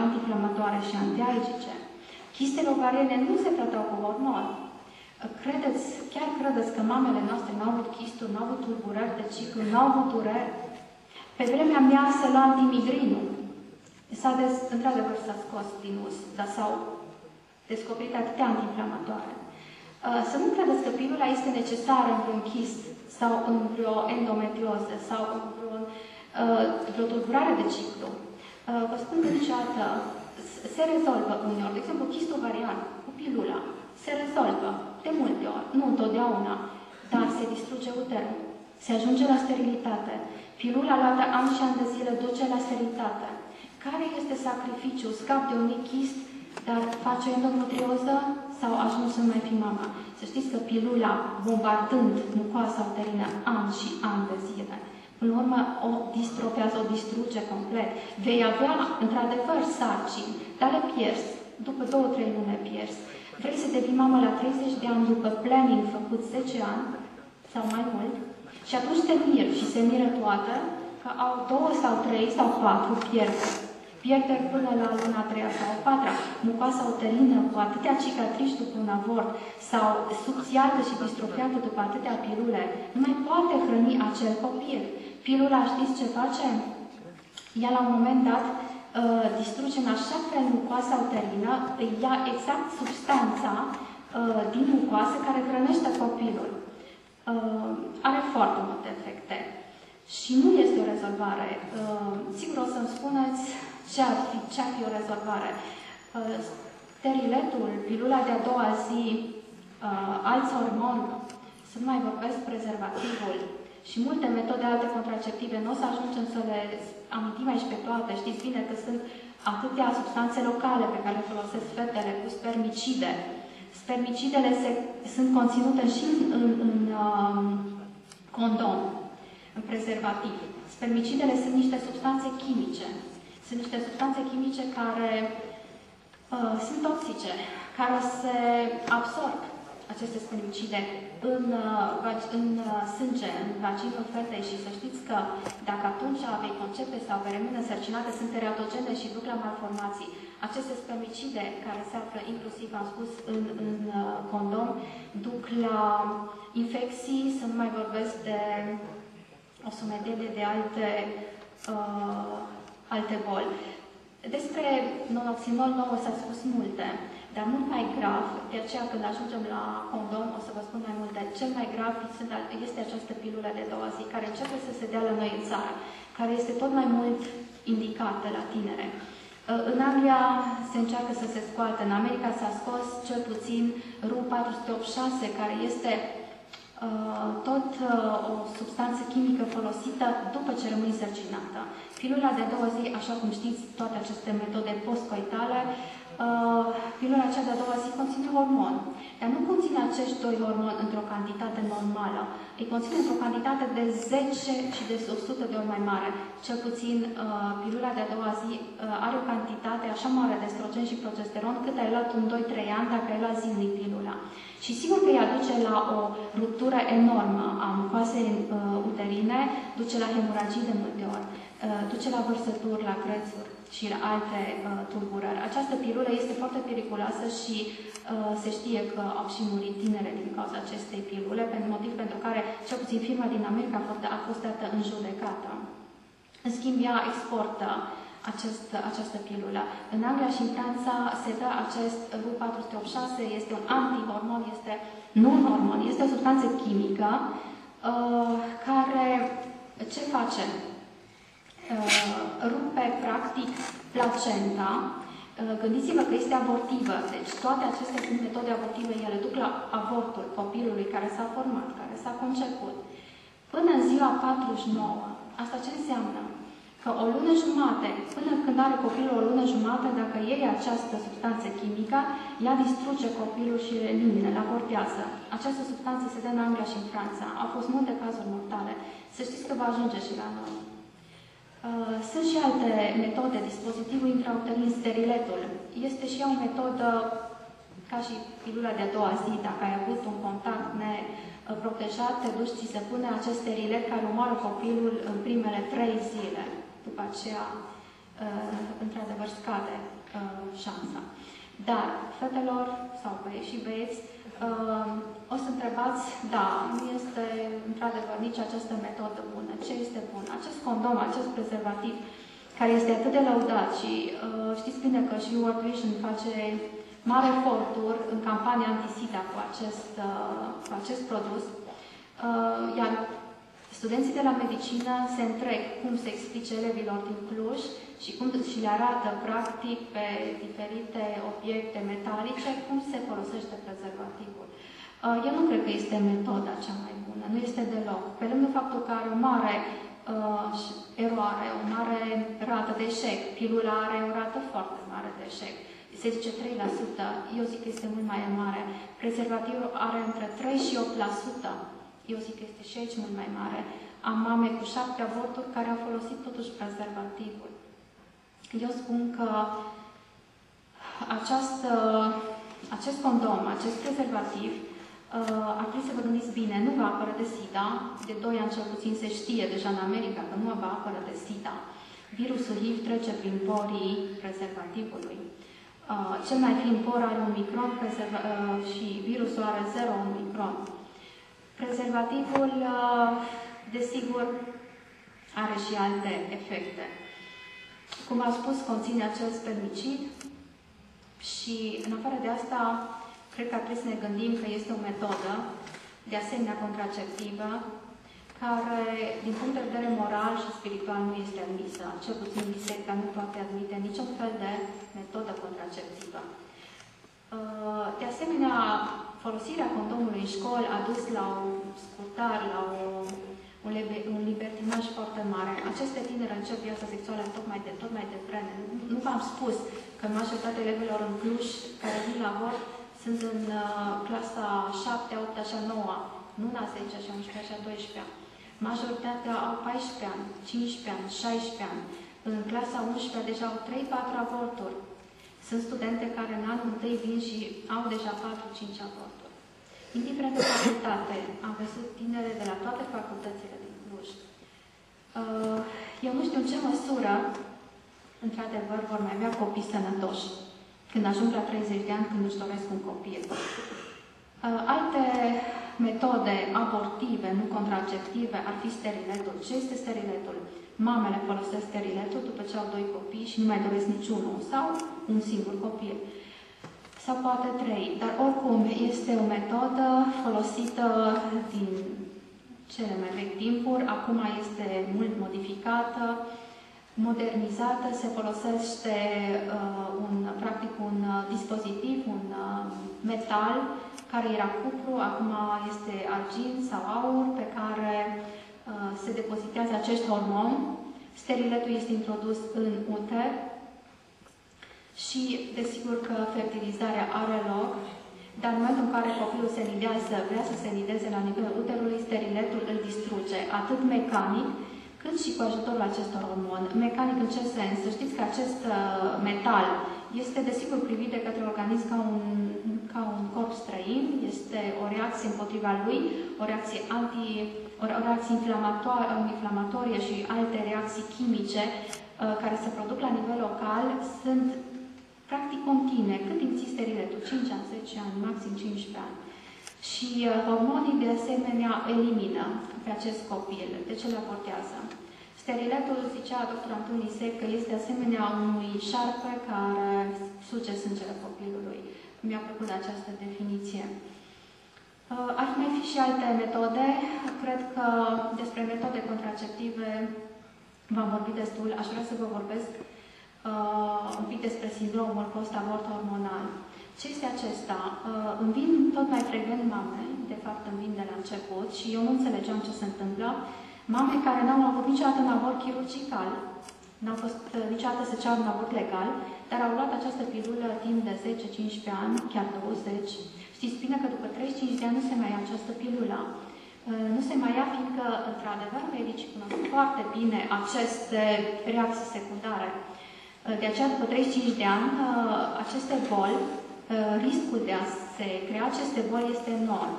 antiinflamatoare și antialgice. Chistele ovariene nu se tratau cu hormon. Credeți, chiar credeți că mamele noastre n-au avut chisturi, n-au avut tulburări de ciclu, n-au avut dureri? Pe vremea mea să lua antimigrinul. S-a des, într-adevăr s-a scos din us, dar s-au descoperit atâtea antiinflamatoare. Uh, să nu credeți că pilula este necesară în vreun chist sau în vreo endometrioză sau în vreun, uh, vreo tulburare de ciclu. Uh, vă spun că niciodată se rezolvă uneori, de exemplu, chistul varian cu pilula, se rezolvă de multe ori, nu întotdeauna, dar se distruge uterul, se ajunge la sterilitate. Pilula luată ani și ani de zile duce la sterilitate. Care este sacrificiul? Scap de un chist, dar face endometrioză sau ajungi să nu mai fi mama? Să știți că pilula, bombardând mucoasa uterină ani și ani de zile, în urmă o distrofează, o distruge complet. Vei avea, într-adevăr, sarcini, dar le pierzi. După două, trei luni le pierzi. Vrei să devii mamă la 30 de ani după planning făcut 10 ani sau mai mult și atunci te miri și se miră toată că au două sau trei sau patru pierde. Pierderi până la luna a treia sau a patra, mucoasa uterină cu atâtea cicatrici după un avort sau subțiată și distrofiată după atâtea pilule, nu mai poate hrăni acel copil. Pilula știți ce face? Ea la un moment dat uh, distruge în așa fel mucoasa uterină, îi ia exact substanța uh, din mucoasă care hrănește copilul. Uh, are foarte multe efecte și nu este o rezolvare. Uh, sigur o să-mi spuneți ce ar fi, ce ar fi o rezolvare. Uh, steriletul, pilula de a doua zi, uh, alți hormoni, să nu mai vorbesc prezervativul și multe metode alte contraceptive. Nu o să ajungem să le amintim aici pe toate. Știți bine că sunt atâtea substanțe locale pe care le folosesc fetele cu spermicide. Spermicidele se, sunt conținute și în, în, în um, condom, în prezervativ. Spermicidele sunt niște substanțe chimice. Sunt niște substanțe chimice care uh, sunt toxice, care se absorb aceste spermicide în, uh, în uh, sânge, în vaginul fetei și să știți că dacă atunci vei concepe sau vei rămâne sărcinate, sunt teratogene și duc la malformații. Aceste spermicide care se află inclusiv, am spus, în, în uh, condom, duc la infecții, să nu mai vorbesc de o sumedenie de alte, uh, alte boli. Despre nonoxinol nou s-a spus multe. Dar mult mai grav, de aceea când ajungem la condom, o să vă spun mai multe, cel mai grav este această pilulă de doua zi, care începe să se dea la noi în țară, care este tot mai mult indicată la tinere. Uh, în Anglia se încearcă să se scoată, în America s-a scos cel puțin RU 486, care este uh, tot uh, o substanță chimică folosită după ce rămâi însărcinată. Pilula de două zi, așa cum știți, toate aceste metode postcoitale, Uh, pilula cea de-a doua zi conține hormoni, dar nu conține acești doi hormoni într-o cantitate normală. Îi conține într-o cantitate de 10 și de 100 de ori mai mare. Cel puțin uh, pilula de-a doua zi uh, are o cantitate așa mare de estrogen și progesteron cât ai luat în 2-3 ani dacă ai luat zilnic pilula. Și sigur că ea duce la o ruptură enormă a mucoasei uh, uterine, duce la hemoragii de multe ori, uh, duce la vărsături, la crețuri și la alte uh, tulburări. Această pilulă este foarte periculoasă și uh, se știe că au și murit tinere din cauza acestei pilule, pentru motiv pentru care, cel puțin firma din America a fost, a fost dată în judecată. În schimb, ea exportă acest, această pilulă. În Anglia și în Franța se dă acest RU486, este un antihormon, este nu un hormon, este o substanță chimică uh, care ce face? Uh, rupe practic placenta. Uh, gândiți-vă că este abortivă, deci toate aceste sunt metode abortive, ele duc la avortul copilului care s-a format, care s-a conceput. Până în ziua 49, asta ce înseamnă? Că o lună jumate, până când are copilul o lună jumate, dacă iei această substanță chimică, ea distruge copilul și îl elimine, îl abortează. Această substanță se dă în Anglia și în Franța. Au fost multe cazuri mortale. Să știți că va ajunge și la noi. Uh, sunt și alte metode, dispozitivul intrauterin, steriletul. Este și o metodă, ca și pilula de a doua zi, dacă ai avut un contact neprotejat, te duci și se pune acest sterilet care omoară copilul în primele trei zile. După aceea, uh, într-adevăr, scade uh, șansa. Dar, fetelor sau băieți și băieți, Uh, o să întrebați, da, nu este într-adevăr nici această metodă bună. Ce este bun? Acest condom, acest prezervativ, care este atât de laudat și uh, știți bine că și World Vision face mare eforturi în campania antisida cu acest, uh, cu acest produs, uh, iar studenții de la medicină se întreg cum se explice elevilor din Cluj și cum și le arată practic pe diferite obiecte metalice cum se folosește prezervativul. Uh, eu nu cred că este metoda cea mai bună, nu este deloc. Pe lângă faptul că are o mare uh, eroare, o mare rată de eșec, pilula are o rată foarte mare de eșec, se zice 3%, eu zic că este mult mai mare. Prezervativul are între 3 și 8%, eu zic că este și aici mult mai mare. Am mame cu șapte avorturi care au folosit totuși prezervativul. Eu spun că această, acest condom, acest prezervativ, uh, ar trebui să vă gândiți bine, nu vă apără de SIDA, de 2 ani cel puțin se știe deja în America că nu vă apără de SIDA. Virusul HIV trece prin porii prezervativului. Uh, cel mai fin por are un micron uh, și virusul are 0 micron. Prezervativul, uh, desigur, are și alte efecte. Cum am spus, conține acel spermicid și, în afară de asta, cred că ar trebui să ne gândim că este o metodă, de asemenea contraceptivă, care, din punct de vedere moral și spiritual, nu este admisă. Cel puțin biserica nu poate admite niciun fel de metodă contraceptivă. Uh, de asemenea, folosirea condomului în școli a dus la o scurtare, la o, un, un libertinaj foarte mare. Aceste tineri încep viața sexuală tot mai de, tot mai devreme. Nu, nu v-am spus că majoritatea elevilor în Cluj care vin la vot sunt în uh, clasa 7, 8 și 9, nu la 10, și 11 și 12 Majoritatea au 14 ani, 15 ani, 16 ani. În clasa 11 deja au 3-4 avorturi. Sunt studente care în anul întâi vin și au deja 4-5 avorturi. Indiferent de facultate, am văzut tinere de la toate facultățile din Cluj. Uh, eu nu știu în ce măsură, într-adevăr, vor mai avea copii sănătoși când ajung la 30 de ani, când își doresc un copil. Uh, alte metode abortive, nu contraceptive, ar fi steriletul. Ce este steriletul? Mamele folosesc steriletul după ce au doi copii și nu mai doresc niciunul sau un singur copil. Sau poate trei. Dar oricum este o metodă folosită din cele mai vechi timpuri, acum este mult modificată, modernizată, se folosește uh, un, practic un uh, dispozitiv, un uh, metal care era cupru, acum este argint sau aur, pe care uh, se depozitează acești hormoni. Steriletul este introdus în uter și, desigur că fertilizarea are loc, dar în momentul în care copilul se nidează, vrea să se nideze la nivelul uterului, steriletul îl distruge, atât mecanic, cât și cu ajutorul acestor hormoni. Mecanic în ce sens? Să știți că acest uh, metal este desigur privit de către organism ca un, ca un corp străin, este o reacție împotriva lui, o reacție anti, o reacție inflamatorie, inflamatorie și alte reacții chimice uh, care se produc la nivel local sunt practic continue. Cât timp ții steriletul? 5 ani, 10 ani, maxim 15 ani. Și uh, hormonii de asemenea elimină pe acest copil. De ce le abortează? Steriletul, zicea dr. Antonii Sec, că este asemenea unui șarpe care suge sângele copilului. Mi-a plăcut această definiție. Uh, ar mai fi și alte metode. Cred că despre metode contraceptive v-am vorbit destul. Aș vrea să vă vorbesc uh, un pic despre sindromul post-avort hormonal. Ce este acesta? Uh, îmi vin tot mai frecvent mame, de fapt îmi vin de la început și eu nu înțelegeam ce se întâmplă. Mame care n-au avut niciodată un avort chirurgical, n-au fost uh, niciodată să ceară un avort legal, dar au luat această pilulă timp de 10-15 ani, chiar 20. Știți bine că după 35 de ani nu se mai ia această pilulă. Uh, nu se mai ia fiindcă, într-adevăr, medicii cunosc foarte bine aceste reacții secundare. Uh, de aceea, după 35 de ani, aceste boli, riscul de a se crea aceste boli este enorm.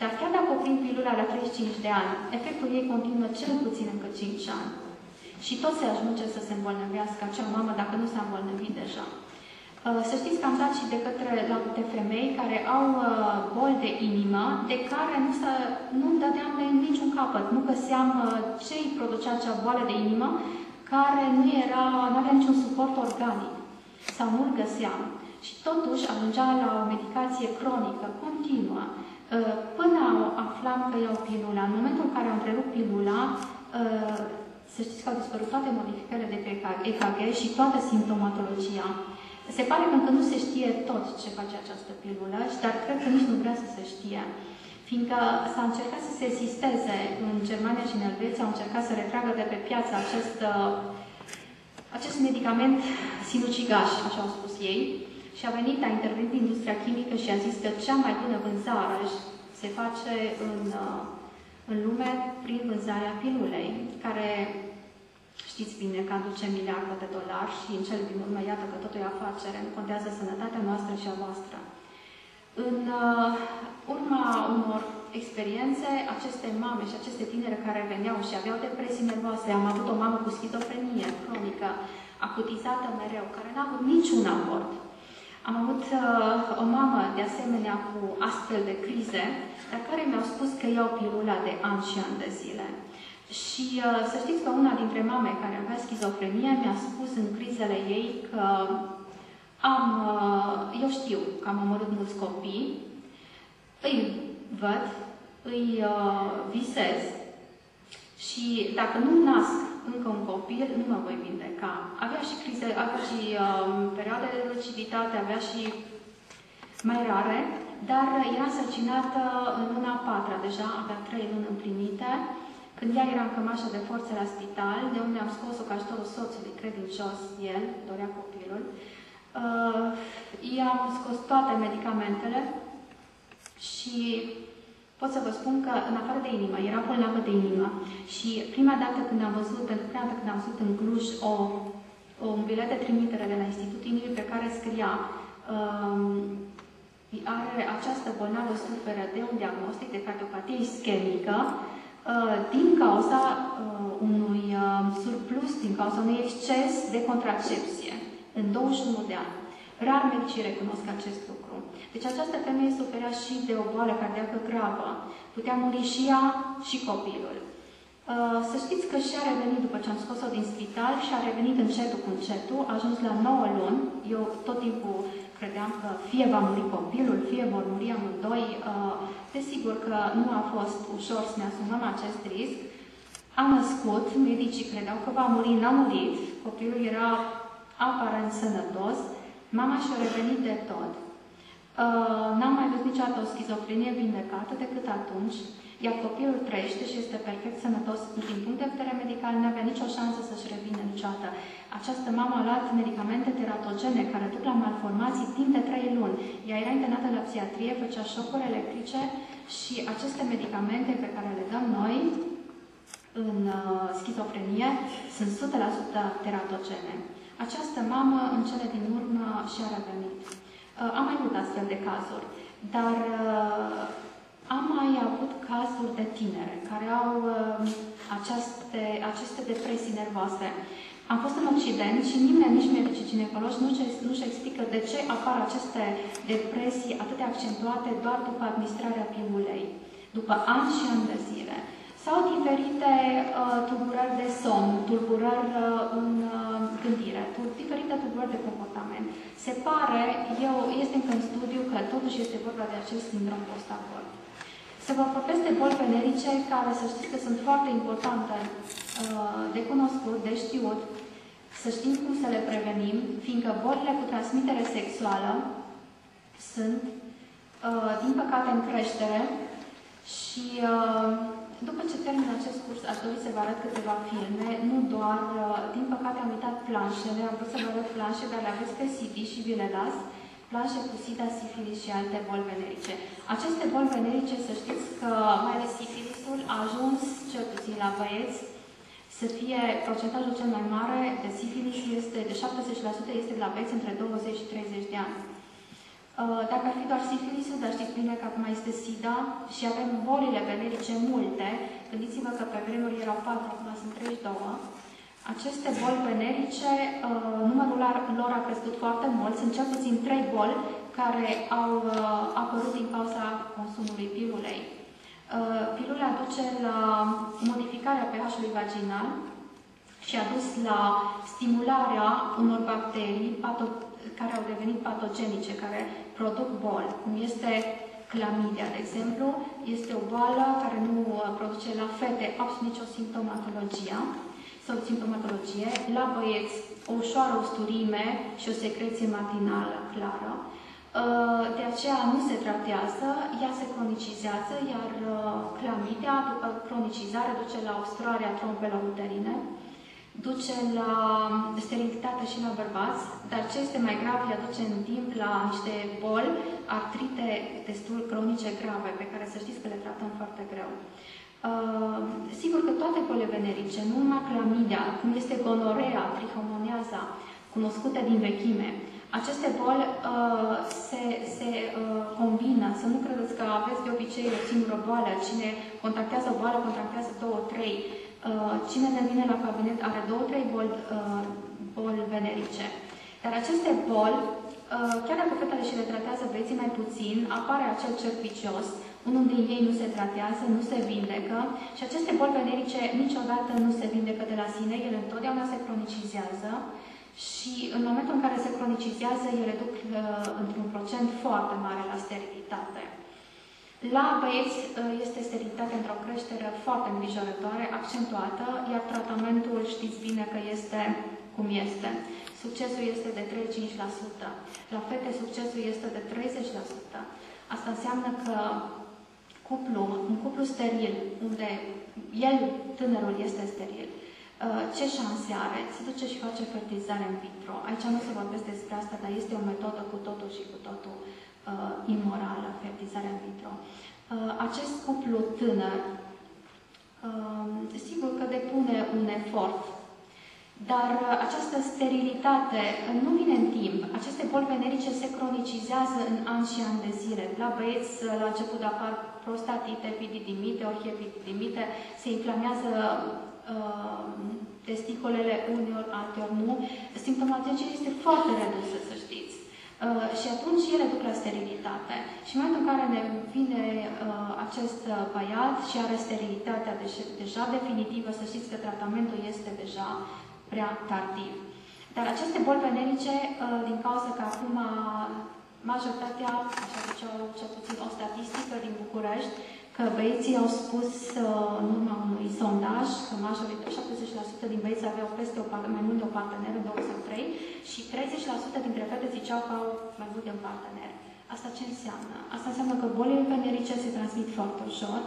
Dar chiar dacă oprim pilula la 35 de ani, efectul ei continuă cel puțin încă 5 ani. Și tot se ajunge să se îmbolnăvească acea mamă dacă nu s-a îmbolnăvit deja. Uh, să știți că am dat și de către la câte femei care au uh, boli de inimă, de care nu, să, nu dădeam niciun capăt, nu găseam uh, ce îi producea acea boală de inimă, care nu, era, nu avea niciun suport organic sau nu-l găseam. Și totuși ajungea la o medicație cronică, continuă, Uh, până aflam că iau pilula, în momentul în care am întrerupt pilula, uh, să știți că au dispărut toate modificările de pe EKG și toată simptomatologia. Se pare că încă nu se știe tot ce face această pilulă, dar cred că nici nu vrea să se știe. Fiindcă s-a încercat să se sisteze în Germania și în Elveția, au încercat să retragă de pe piață acest, uh, acest medicament sinucigaș, așa au spus ei, și a venit, a intervenit industria chimică și a zis că cea mai bună vânzare se face în, uh, în lume prin vânzarea pilulei, care știți bine că aduce miliarde de dolari și în cel din urmă, iată că totul e afacere, nu contează sănătatea noastră și a voastră. În uh, urma unor experiențe, aceste mame și aceste tinere care veneau și aveau depresii nervoase, am avut o mamă cu schizofrenie cronică, acutizată mereu, care n-a avut niciun aport. Am avut uh, o mamă, de asemenea, cu astfel de crize, dar care mi-au spus că iau pilula de ani și ani de zile. Și uh, să știți că una dintre mame care avea schizofrenie mi-a spus în crizele ei că am, uh, eu știu că am omorât mulți copii, îi văd, îi uh, visez. Și dacă nu nasc încă un copil, nu mă voi vindeca. Avea și crize, avea și uh, perioade de luciditate, avea și mai rare, dar era însărcinată în luna a patra, deja avea trei luni împlinite, când ea era în cămașă de forță la spital, de unde am scos-o ca ajutorul soțului credincios, el dorea copilul, uh, i-am scos toate medicamentele și pot să vă spun că, în afară de inimă, era bolnavă de inimă și prima dată când am văzut, pentru prima dată când am văzut în Cluj o, o, un bilet de trimitere de la Institutul Inimii pe care scria um, are această bolnavă suferă de un diagnostic de cardiopatie ischemică uh, din cauza uh, unui uh, surplus, din cauza unui exces de contracepție în 21 de ani. Rar medicii recunosc acest lucru. Deci această femeie suferea și de o boală cardiacă gravă. Putea muri și ea și copilul. Uh, să știți că și-a revenit după ce am scos-o din spital și a revenit încetul cu încetul, a ajuns la 9 luni. Eu tot timpul credeam că fie va muri copilul, fie vor muri amândoi. Uh, desigur că nu a fost ușor să ne asumăm acest risc. A născut, medicii credeau că va muri, n-a murit, copilul era aparent sănătos, mama și-a revenit de tot. Uh, n-am mai văzut niciodată o schizofrenie vindecată decât atunci, iar copilul trăiește și este perfect sănătos din punct de vedere medical, nu avea nicio șansă să-și revină niciodată. Această mamă a luat medicamente teratogene care duc la malformații timp de 3 luni. Ea era internată la psiatrie, făcea șocuri electrice și aceste medicamente pe care le dăm noi în uh, schizofrenie sunt 100% teratogene. Această mamă, în cele din urmă, și-a revenit. Uh, am mai avut astfel de cazuri, dar uh, am mai avut cazuri de tinere care au uh, aceste, aceste depresii nervoase. Am fost în Occident și nimeni, nici medicii ginecologi, nu, nu-și explică de ce apar aceste depresii atât de accentuate doar după administrarea pilulei, după ani și ani de zile. Sau diferite uh, tulburări de somn, tulburări uh, în uh, gândire, diferite tulburări de comportament. Se pare, eu, este încă în studiu că totuși este vorba de acest sindrom post-avort. Să vă vorbesc de boli venerice care să știți că sunt foarte importante uh, de cunoscut, de știut, să știm cum să le prevenim, fiindcă bolile cu transmitere sexuală sunt, uh, din păcate, în creștere și uh, după ce termin acest curs, aș dori să vă arăt câteva filme, nu doar, uh, din păcate am uitat planșele, am vrut să vă arăt planșe, dar le aveți pe CD și vi le las, planșe cu SIDA, sifilis și alte boli venerice. Aceste boli venerice, să știți că mai ales sifilisul a ajuns, cel puțin la băieți, să fie procentajul cel mai mare de sifilis este de 70% este de la băieți între 20 și 30 de ani. Uh, dacă ar fi doar sifilisul, dar știți bine că acum este SIDA și avem bolile venerice multe, gândiți-vă că pe vremuri erau 4, acum sunt 32, aceste boli venerice, uh, numărul lor a crescut foarte mult, sunt cel puțin 3 boli care au uh, apărut din cauza consumului pilulei. Pilula duce la modificarea pH-ului vaginal și a dus la stimularea unor bacterii care au devenit patogenice, care produc boli, cum este clamidia, de exemplu, este o boală care nu uh, produce la fete absolut nicio simptomatologie sau simptomatologie, la băieți o ușoară usturime și o secreție matinală clară. Uh, de aceea nu se tratează, ea se cronicizează, iar uh, clamidia, după cronicizare, duce la obstruarea trompelor uterine, duce la sterilitate și la bărbați, dar ce este mai grav, ea duce în timp la niște boli, artrite destul cronice grave, pe care să știți că le tratăm foarte greu. Uh, sigur că toate bolile venerice, nu numai clamidia, cum este gonorea, trihomoniaza, cunoscute din vechime, Aceste boli uh, se, se uh, combină. Să nu credeți că aveți de obicei o singură boală. Cine contactează o boală, contactează două, trei. Uh, cine ne vine la cabinet are două, trei boli, uh, boli venerice. Dar aceste boli, uh, chiar dacă fetele și le tratează băieții mai puțin, apare acel cerc vicios, unul din ei nu se tratează, nu se vindecă și aceste boli venerice niciodată nu se vindecă de la sine, ele întotdeauna se cronicizează și în momentul în care se cronicizează, ele duc uh, într-un procent foarte mare la sterilitate. La băieți uh, este sterilitatea într-o creștere foarte îngrijorătoare, accentuată, iar tratamentul știți bine că este cum este. Succesul este de 35%. La fete succesul este de 30%. Asta înseamnă că cuplu, un cuplu steril, unde el, tânărul, este steril, uh, ce șanse are? Se duce și face fertilizare în vitro. Aici nu se vorbesc despre asta, dar este o metodă cu totul și cu totul uh, imorală, fertilizarea în vitro. Uh, acest cuplu tânăr, uh, sigur că depune un efort dar uh, această sterilitate uh, nu vine în timp. Aceste boli venerice se cronicizează în ani și ani de zile. La băieți, uh, la început apar prostatite, epididimite, orhiepididimite, se inflamează uh, testicolele uneori, alteori nu. Simptomatologia este foarte redusă, să știți. Uh, și atunci ele duc la sterilitate. Și în momentul în care ne vine uh, acest băiat și are sterilitatea deja definitivă, să știți că tratamentul este deja prea tardiv. Dar aceste boli venerice, uh, din cauza că acum majoritatea, așa ziceau cel puțin o statistică din București, că băieții au spus uh, în urma unui sondaj că majoritatea, 70% din băieți aveau peste o, mai mult de o parteneră, două sau trei, și 30% dintre fete ziceau că au mai mult de un partener. Asta ce înseamnă? Asta înseamnă că bolile venerice se transmit foarte ușor,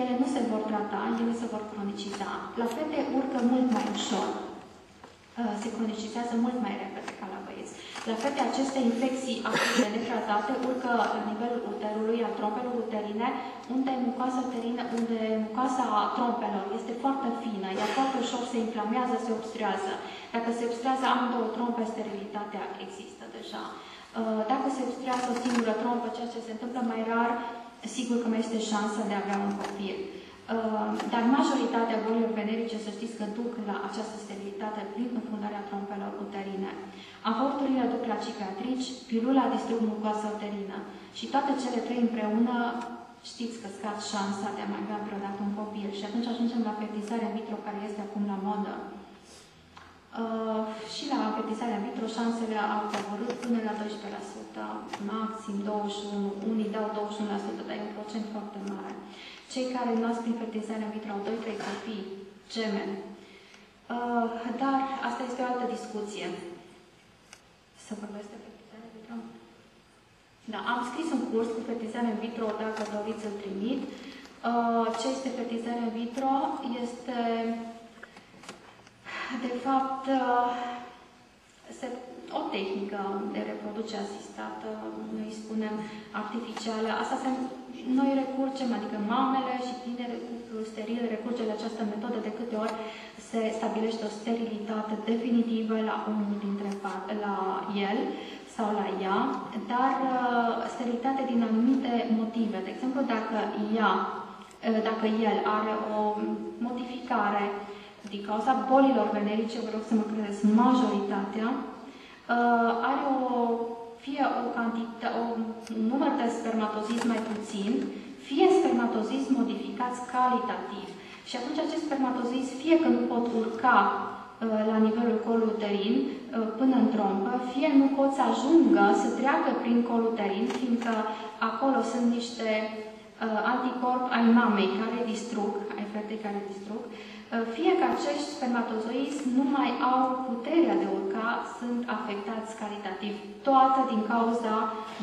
ele nu se vor trata, ele se vor croniciza. La fete urcă mult mai ușor, Uh, se cronicizează mult mai repede ca la băieți. La fete, aceste infecții acute netratate urcă la nivelul uterului, al trompelor uterine, unde mucoasa uterină, unde mucoasa trompelor este foarte fină, ea foarte ușor se inflamează, se obstruează. Dacă se obstruează amândouă trompe, sterilitatea există deja. Uh, dacă se obstruează o singură trompă, ceea ce se întâmplă mai rar, sigur că mai este șansa de a avea un copil. Uh, dar majoritatea bolilor venerice, să știți că duc la această sterilitate prin înfundarea trompelor uterine. Avorturile duc la cicatrici, pilula distrug mucoasa uterină și toate cele trei împreună știți că scad șansa de a mai avea vreodată un copil. Și atunci ajungem la fertilizarea in vitro, care este acum la modă. Uh, și la fertilizarea in vitro șansele au coborât până la 12%, maxim 21%, unii dau 21%, dar e un procent foarte mare. Cei care nasc prin fertilizare in vitro au 2-3 copii, gemeni. Uh, dar asta este o altă discuție. Să vorbesc de fertilizare in vitro? Da, am scris un curs cu fertilizare in vitro, dacă doriți să-l trimit. Uh, ce este fertilizare in vitro? Este, de fapt, uh, se o tehnică de reproducere asistată, noi spunem artificială. Asta se, noi recurgem, adică mamele și tineri cuplul steril recurge la această metodă de câte ori se stabilește o sterilitate definitivă la unul dintre la el sau la ea, dar uh, sterilitate din anumite motive. De exemplu, dacă ea, uh, dacă el are o modificare din cauza bolilor venerice, vă rog să mă credeți, majoritatea, uh, are o, fie o cantitate, o, un număr de spermatozizi mai puțin, fie spermatozizi modificați calitativ. Și atunci acest spermatozizi fie că nu pot urca uh, la nivelul coluterin uh, până în trompă, fie nu pot să ajungă să treacă prin coluterin, fiindcă acolo sunt niște uh, anticorpi ai mamei care distrug, ai fetei care distrug, Uh, fie că acești spermatozoizi nu mai au puterea de urca, sunt afectați calitativ, toate din cauza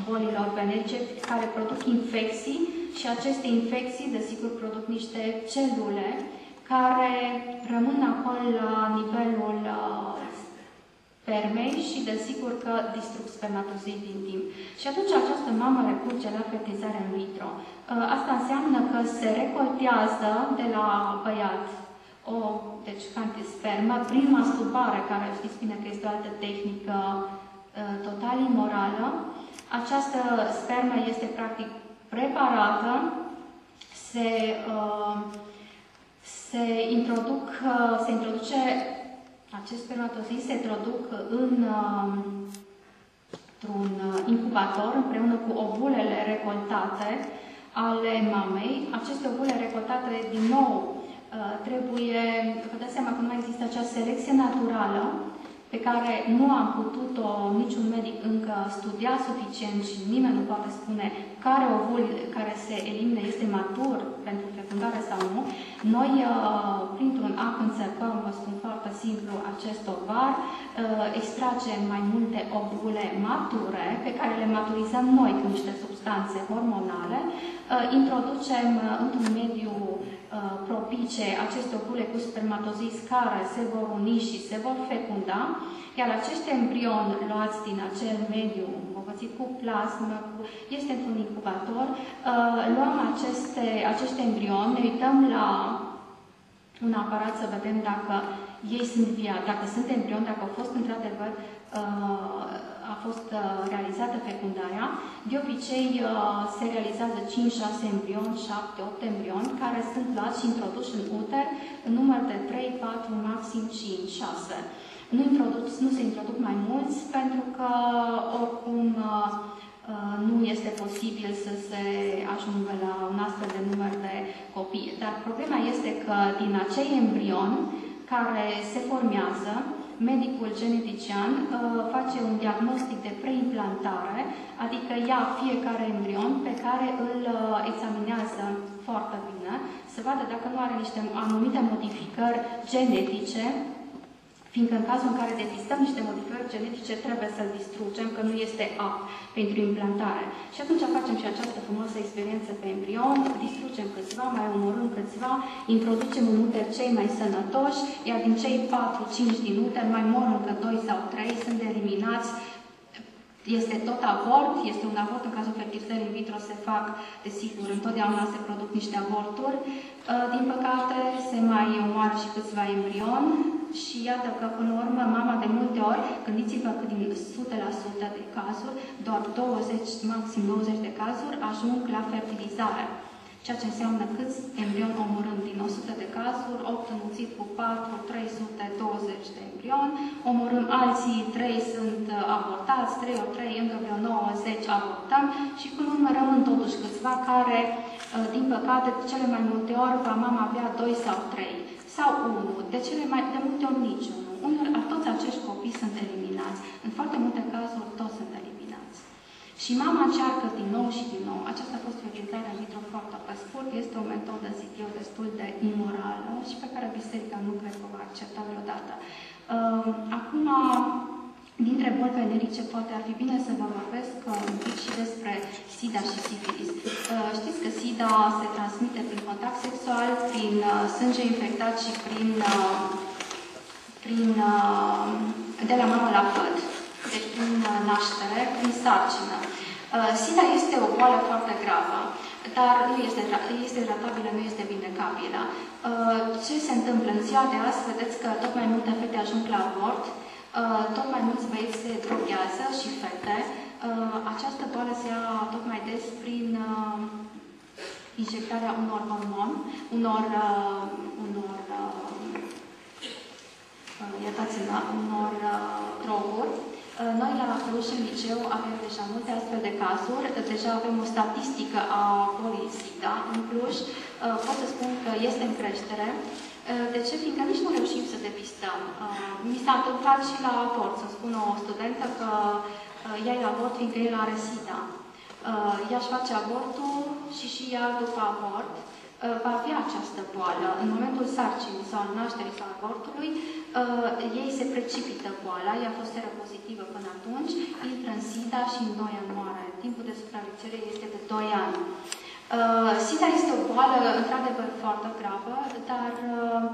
bolilor venerice care produc infecții și aceste infecții, desigur, produc niște celule care rămân acolo la nivelul uh, spermei și desigur că distrug spermatozii din timp. Și atunci această mamă recurge la fertilizare in vitro. Uh, asta înseamnă că se recoltează de la băiat o, deci spermă, prin masturbare, care știți bine că este o altă tehnică total imorală. Această spermă este practic preparată, se, se, introduc, se introduce, acest spermatozid se introduc în într-un incubator împreună cu ovulele recoltate ale mamei. Aceste ovule recoltate, din nou, trebuie, vă dați seama că nu mai există acea selecție naturală pe care nu am putut-o niciun medic încă studia suficient și nimeni nu poate spune care ovul care se elimine este matur pentru fecundare sau nu. Noi, uh, printr-un act, înțărcăm, vă spun foarte simplu, acest ovar, uh, extragem mai multe ovule mature pe care le maturizăm noi cu niște substanțe hormonale, uh, introducem într-un mediu propice aceste ovule cu spermatozizi care se vor uni și se vor fecunda, iar acești embrioni luați din acel mediu învățit cu plasmă, cu, este într-un incubator, luăm aceste, acești embrioni, ne uităm la un aparat să vedem dacă ei sunt via, dacă sunt embrioni, dacă au fost într-adevăr a fost realizată fecundarea. De obicei se realizează 5-6 embrioni, 7-8 embrioni, care sunt luați și introduși în uter în număr de 3, 4, maxim 5, 6. Nu, introduc, nu se introduc mai mulți pentru că oricum nu este posibil să se ajungă la un astfel de număr de copii. Dar problema este că din acei embrioni care se formează, medicul genetician uh, face un diagnostic de preimplantare, adică ia fiecare embrion pe care îl uh, examinează foarte bine, să vadă dacă nu are niște anumite modificări genetice Fiindcă în cazul în care depistăm niște modificări genetice, trebuie să-l distrugem, că nu este apt pentru implantare. Și atunci facem și această frumoasă experiență pe embrion, distrugem câțiva, mai omorâm câțiva, introducem în uter cei mai sănătoși, iar din cei 4-5 din uter mai mor încă 2 sau 3, sunt eliminați este tot avort, este un avort în cazul fertilizării in vitro se fac, desigur, întotdeauna se produc niște avorturi. Uh, din păcate, se mai omoară și câțiva embrioni și iată că, până la urmă, mama de multe ori, gândiți-vă că din 100% de cazuri, doar 20, maxim 20 de cazuri, ajung la fertilizare ceea ce înseamnă câți embrioni omorâm din 100 de cazuri, 8 înmulțit cu 4, 320 de embrioni, omorâm alții, 3 sunt uh, abortați, 3 ori 3, încă vreo 90 abortăm și până urmă rămân totuși câțiva care, uh, din păcate, de cele mai multe ori va mama avea 2 sau 3 sau 1, de cele mai de multe ori niciunul. Unor, toți acești copii sunt eliminați. În foarte multe cazuri, toți sunt eliminați. Și mama încearcă din nou și din nou. Aceasta a fost fertilizarea vitro foarte pe scurt. Este o metodă, zic eu, destul de imorală și pe care biserica nu cred că o va accepta vreodată. Uh, acum, dintre boli venerice, poate ar fi bine să vă vorbesc uh, un pic și despre SIDA și sifilis. Uh, știți că SIDA se transmite prin contact sexual, prin uh, sânge infectat și prin, uh, prin uh, de la mamă la făt deci prin naștere, prin sarcină. Uh, SIDA este o boală foarte gravă, dar nu este, este tratabilă, nu este vindecabilă. Uh, ce se întâmplă în ziua de azi? Vedeți că tot mai multe fete ajung la avort, uh, tot mai mulți băieți se droghează și fete. Această boală se ia tot mai des prin injectarea unor hormoni, unor, unor iertați-mă, unor droguri Uh, noi la Cluj, în liceu, avem deja multe astfel de cazuri. Deja avem o statistică a bolii SIDA în Cluj. Uh, pot să spun că este în creștere. Uh, de ce? Fiindcă nici nu reușim să depistăm. Mi s-a întâmplat și la avort, să spun o studentă că ea e avort fiindcă el are SIDA. Ea își face avortul și și ea după avort va avea această boală. În momentul sarcinii sau al nașterii sau avortului, uh, ei se precipită boala, ea a fost seropozitivă până atunci, intră în SIDA și în 2 ani moare. Timpul de supraviețuire este de 2 ani. Uh, SIDA este o boală, într-adevăr, foarte gravă, dar, uh,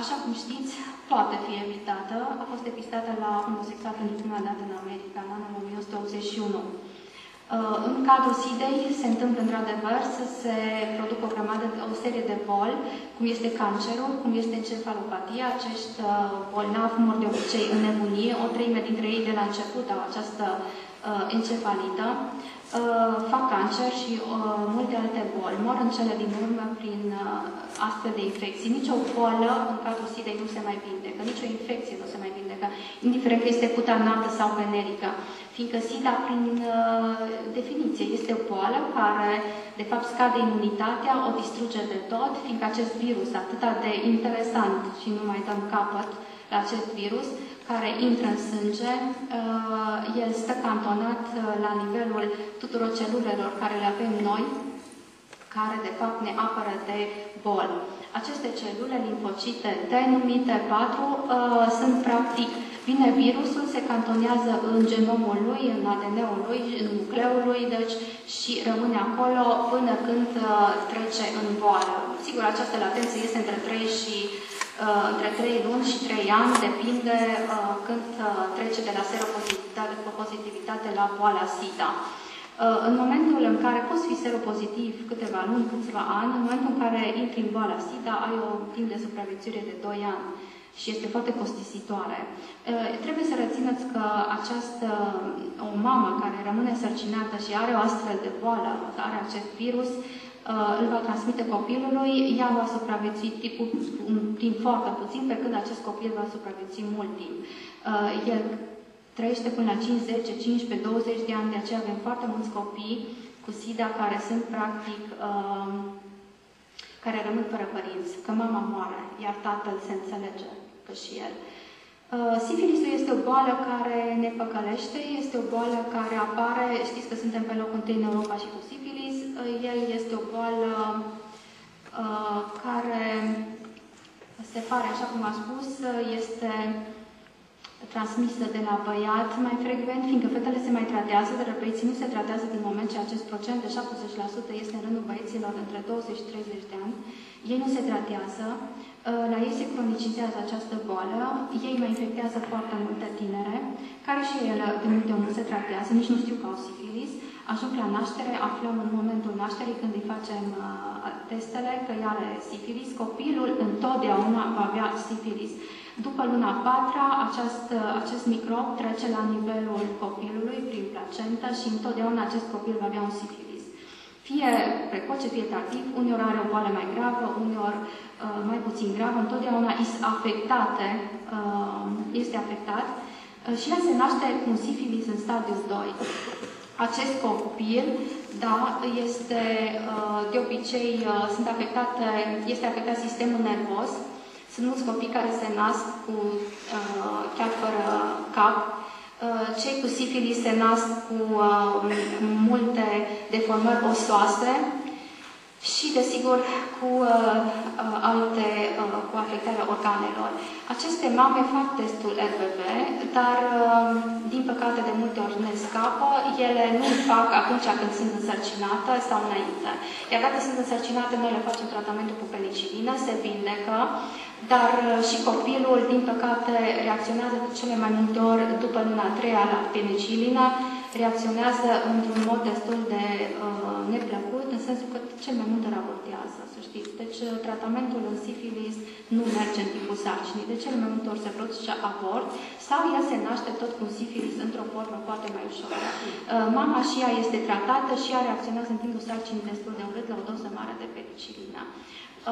așa cum știți, poate fi evitată. A fost depistată la homosexual pentru prima dată în America, în anul 1981. Uh, în cadrul SIDEI se întâmplă într-adevăr să se producă o grămadă, o serie de boli, cum este cancerul, cum este encefalopatia. Acești uh, bolnavi mor de obicei în nebunie. O treime dintre ei de la început au această uh, encefalită. Uh, fac cancer și uh, multe alte boli. Mor în cele din urmă prin uh, astfel de infecții. Nici o boală în cadrul SIDEI nu se mai vindecă, nici o infecție nu se mai vindecă, indiferent că este cutanată sau venerică. Fiindcă SIDA, prin definiție, este o boală care, de fapt, scade imunitatea, o distruge de tot, fiindcă acest virus, atât de interesant și nu mai dăm capăt la acest virus, care intră în sânge, uh, el stă cantonat uh, la nivelul tuturor celulelor care le avem noi, care de fapt ne apără de boli. Aceste celule limfocite denumite 4 uh, sunt practic, vine virusul, se cantonează în genomul lui, în ADN-ul lui, în nucleul lui, deci și rămâne acolo până când uh, trece în boală. Sigur, această latență este între 3 și Uh, între 3 luni și 3 ani, depinde uh, când uh, trece de la seropozitivitate pozitivitate la boala SIDA. În momentul în care poți fi seropozitiv câteva luni, câțiva ani, în momentul în care intri în boala SIDA, ai o timp de supraviețuire de 2 ani și este foarte costisitoare. Trebuie să rețineți că această, o mamă care rămâne sărcinată și are o astfel de boală, are acest virus, Uh, îl va transmite copilului, ea va supraviețui tipul, un timp foarte puțin, pe când acest copil va supraviețui mult timp. Uh, el trăiește până la 5, 10, 15, 20 de ani, de aceea avem foarte mulți copii cu SIDA care sunt practic uh, care rămân fără părinți, că mama moare, iar tatăl se înțelege că și el. Sifilisul este o boală care ne păcălește, este o boală care apare, știți că suntem pe loc întâi în Europa și cu sifilis, el este o boală uh, care se pare, așa cum am spus, este transmisă de la băiat mai frecvent, fiindcă fetele se mai tratează, dar băieții nu se tratează din moment ce acest procent de 70% este în rândul băieților între 20 și 30 de ani. Ei nu se tratează, uh, la ei se cronicizează această boală, ei mai infectează foarte multe tinere, care și ele de multe ori nu se tratează, nici nu știu că au sifilis, Ajung la naștere, aflăm în momentul nașterii, când îi facem uh, testele, că ea are sifilis. Copilul întotdeauna va avea sifilis. După luna patra, acest, uh, acest microb trece la nivelul copilului prin placentă și întotdeauna acest copil va avea un sifilis. Fie precoce, fie tardiv, uneori are o boală mai gravă, uneori uh, mai puțin gravă, întotdeauna afectate, uh, este afectat uh, și el se naște cu un sifilis în stadiul 2 acest copil, da, este uh, de obicei uh, sunt afectate, este afectat sistemul nervos. Sunt mulți copii care se nasc cu uh, chiar fără cap. Cei cu sifilis se nasc cu multe deformări osoase, și, desigur, cu uh, uh, alte, uh, cu afectarea organelor. Aceste mame fac testul RBV, dar, uh, din păcate, de multe ori ne scapă. Ele nu îl fac atunci când sunt însărcinate sau înainte. Iar dacă sunt însărcinate, noi le facem tratamentul cu penicilină, se vindecă, dar uh, și copilul, din păcate, reacționează de cele mai multe ori după luna a treia la penicilină, reacționează într-un mod destul de uh, neplăcut, în sensul că cel mai mult raportează, să știți. Deci uh, tratamentul în sifilis nu merge în timpul sarcinii. De cele mai multe ori se produce avort sau ea se naște tot cu sifilis într-o formă poate mai ușoară. Uh, mama și ea este tratată și ea reacționează în timpul sarcinii destul de urât la o doză mare de penicilina.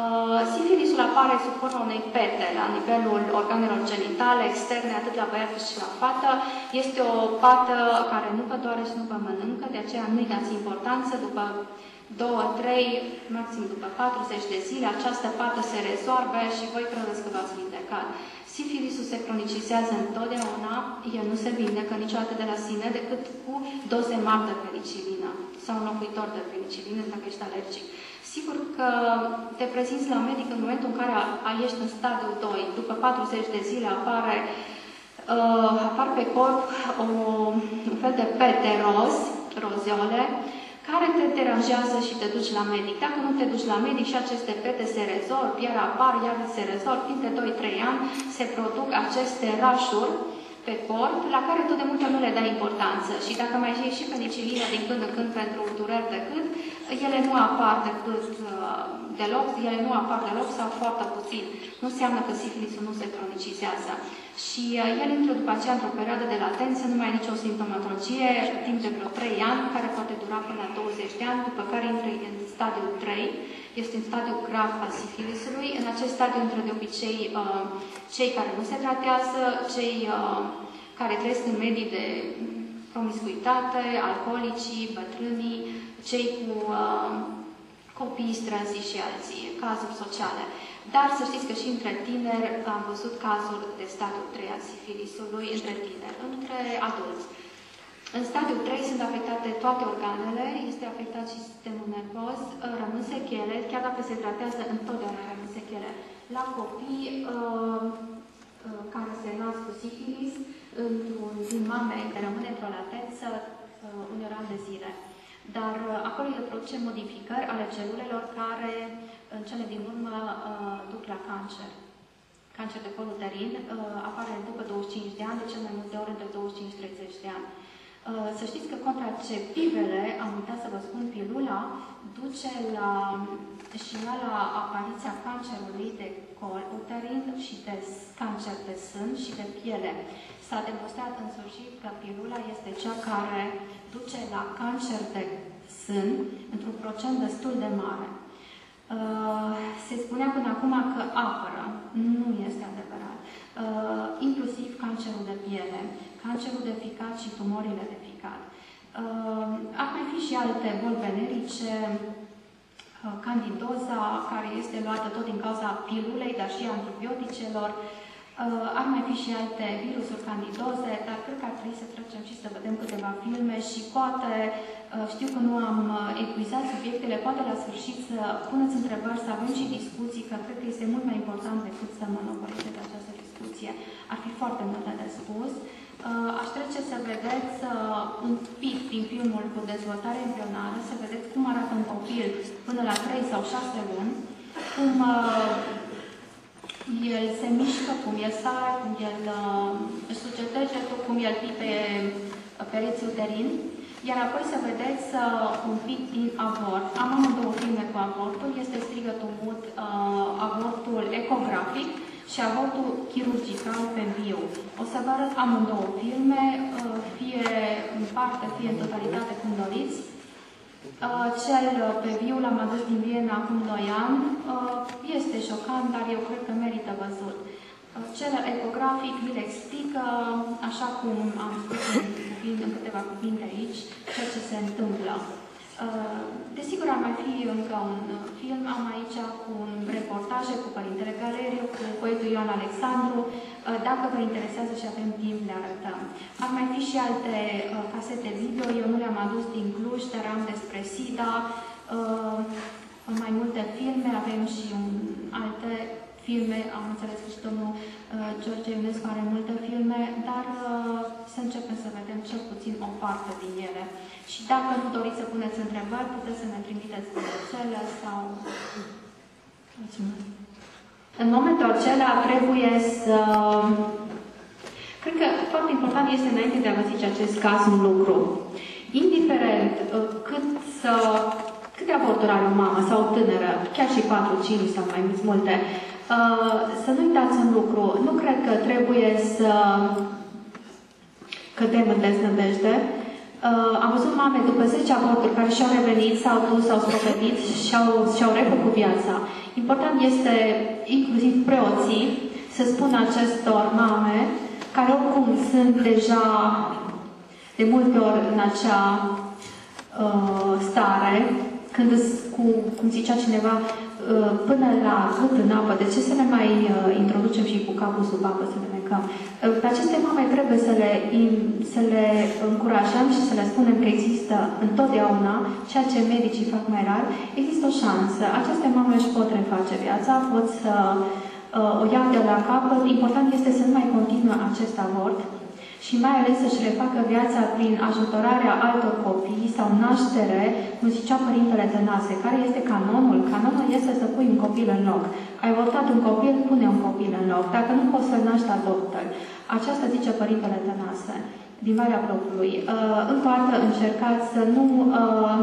Uh, sifilisul apare sub forma unei pete la nivelul organelor genitale externe, atât la băiat cât și la fată. Este o pată care nu vă doare și nu vă mănâncă, de aceea nu-i dați importanță. După 2, 3, maxim după 40 de zile, această pată se rezolve și voi credeți că v-ați vindecat. Sifilisul se cronicizează întotdeauna, el nu se vindecă niciodată de la sine decât cu doze mari de penicilină sau un locuitor de penicilină dacă ești alergic. Sigur că te prezinți la medic în momentul în care ești în stadiul 2. După 40 de zile apare, uh, apar pe corp o, un fel de pete roz, rozeole, care te deranjează și te duci la medic. Dacă nu te duci la medic și aceste pete se rezolv, iar apar, iar se rezolv, timp de 2-3 ani se produc aceste rașuri pe corp, la care tot de multe nu le dai importanță. Și dacă mai iei și penicilină din când în când pentru dureri de cât, ele nu apar decât uh, deloc, ele nu apar deloc sau foarte puțin. Nu înseamnă că sifilisul nu se cronicizează. Și uh, el intră după aceea într-o perioadă de latență, nu mai ai nicio simptomatologie, timp de vreo 3 ani, care poate dura până la 20 de ani, după care intră în stadiul 3, este un stadiu grav al sifilisului. În acest stadiu intră de obicei uh, cei care nu se tratează, cei uh, care trăiesc în medii de promiscuitate, alcoolicii, bătrânii, cei cu uh, copii strânsi și alții, cazuri sociale. Dar să știți că și între tineri am văzut cazuri de stadiul 3 al sifilisului, între tineri, între adulți. În stadiul 3 sunt afectate toate organele, este afectat și sistemul nervos, rămân sechele, chiar dacă se tratează întotdeauna rămân sechele. La copii uh, uh, care se nasc cu sifilis, într-un din mame care rămâne într-o latență uh, unor ani de zile. Dar uh, acolo îi produce modificări ale celulelor care în cele din urmă uh, duc la cancer. Cancer de col uterin uh, apare după 25 de ani, de cel mai multe ori între 25-30 de ani. Uh, să știți că contraceptivele, am uitat să vă spun, pilula, duce la, și la apariția cancerului de col uterin și de cancer de sân și de piele. S-a demonstrat în sfârșit că pilula este cea care duce la cancer de sân într-un procent destul de mare. Uh, se spunea până acum că apără. Nu este adevărat. Uh, inclusiv cancerul de piele, cancerul de ficat și tumorile de ficat. Uh, ar mai fi și alte boli venerice, candidoza, care este luată tot din cauza pilulei, dar și antibioticelor, Uh, ar mai fi și alte virusuri candidoze, dar cred că ar trebui să trecem și să vedem câteva filme și poate, uh, știu că nu am uh, epuizat subiectele, poate la sfârșit să puneți întrebări, să avem și discuții, că cred că este mult mai important decât să monopolizez această discuție. Ar fi foarte multe de spus. Aș trece să vedeți un pic din filmul cu dezvoltare embrionară, să vedeți cum arată un copil până la 3 sau 6 luni, cum el se mișcă, cum el sare, cum el uh, suge cum el pipe uh, pereții uterin. Iar apoi să vedeți uh, un pic din avort. Am amândouă filme cu avortul. Este strigătul mut uh, avortul ecografic și avortul chirurgical pe viu. O să vă arăt amândouă filme, uh, fie în parte, fie în totalitate, cum doriți. Uh, cel pe viu l-am adus din Viena acum 2 ani. Uh, este șocant, dar eu cred că merită văzut. Uh, cel ecografic vi-l explică, așa cum am spus în, în câteva cuvinte aici, ceea ce se întâmplă. Desigur, ar mai fi încă un film. Am aici cu un reportaje cu Părintele Galeriu, cu poetul Ioan Alexandru. Dacă vă interesează și avem timp, le arătăm. Ar mai fi și alte casete video. Eu nu le-am adus din Cluj, dar am despre SIDA. Mai multe filme, avem și un, alte filme, am înțeles că și domnul uh, George Ionescu are multe filme, dar uh, să începem să vedem cel puțin o parte din ele. Și dacă nu doriți să puneți întrebări, puteți să ne trimiteți cele sau... Mulțumesc. În momentul acela trebuie să... Cred că foarte important este înainte de a vă zice acest caz un lucru. Indiferent uh, cât să câte aborturi are o mamă sau o tânără, chiar și 4, 5 sau mai multe, Uh, să nu uitați un lucru. Nu cred că trebuie să cădem în deznădejde. Uh, am văzut mame după 10 aborturi care și-au revenit, s-au dus, s-au spovedit și-au, și-au refăcut viața. Important este, inclusiv preoții, să spună acestor mame, care oricum sunt deja de multe ori în acea uh, stare, când, cu, cum zicea cineva, Uh, până la gât în apă, de ce să ne mai uh, introducem și cu capul sub apă să ne mecăm? Uh, pe aceste mame trebuie să le, să le încurajăm și să le spunem că există întotdeauna, ceea ce medicii fac mai rar, există o șansă. Aceste mame își pot reface viața, pot să o iau de la capăt. Important este să nu mai continuă acest avort și mai ales să-și refacă viața prin ajutorarea altor copii sau naștere, cum zicea Părintele Tănase, care este canonul? Canonul este să pui un copil în loc. Ai avortat un copil, pune un copil în loc. Dacă nu poți să-l naști, adoptă -l. Aceasta zice Părintele Tănase din Valea Blocului. Uh, încă o dată încercați să nu uh,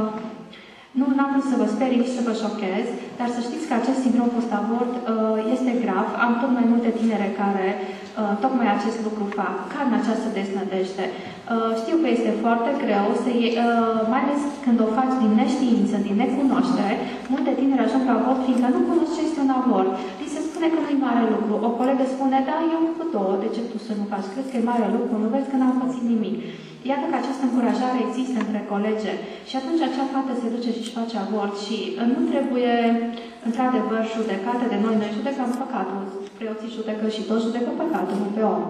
nu am vrut să vă sperii, nici să vă șochez, dar să știți că acest sindrom post-avort uh, este grav. Am tot mai multe tinere care uh, tocmai acest lucru fac, ca în această desnădejde. Uh, știu că este foarte greu, să iei, uh, mai ales când o faci din neștiință, din necunoaștere, multe tineri ajung la avort fiindcă nu cunosc ce este un avort. Li se spune că nu e mare lucru. O colegă spune, da, eu cu două, de ce tu să nu faci? Crezi că e mare lucru, nu vezi că n-am pățit nimic. Iată că această încurajare există între colege și atunci acea fată se duce și își face avort și uh, nu trebuie, într-adevăr, judecată de noi. Noi judecăm păcatul, preoții judecă și toți judecă păcatul, nu pe om.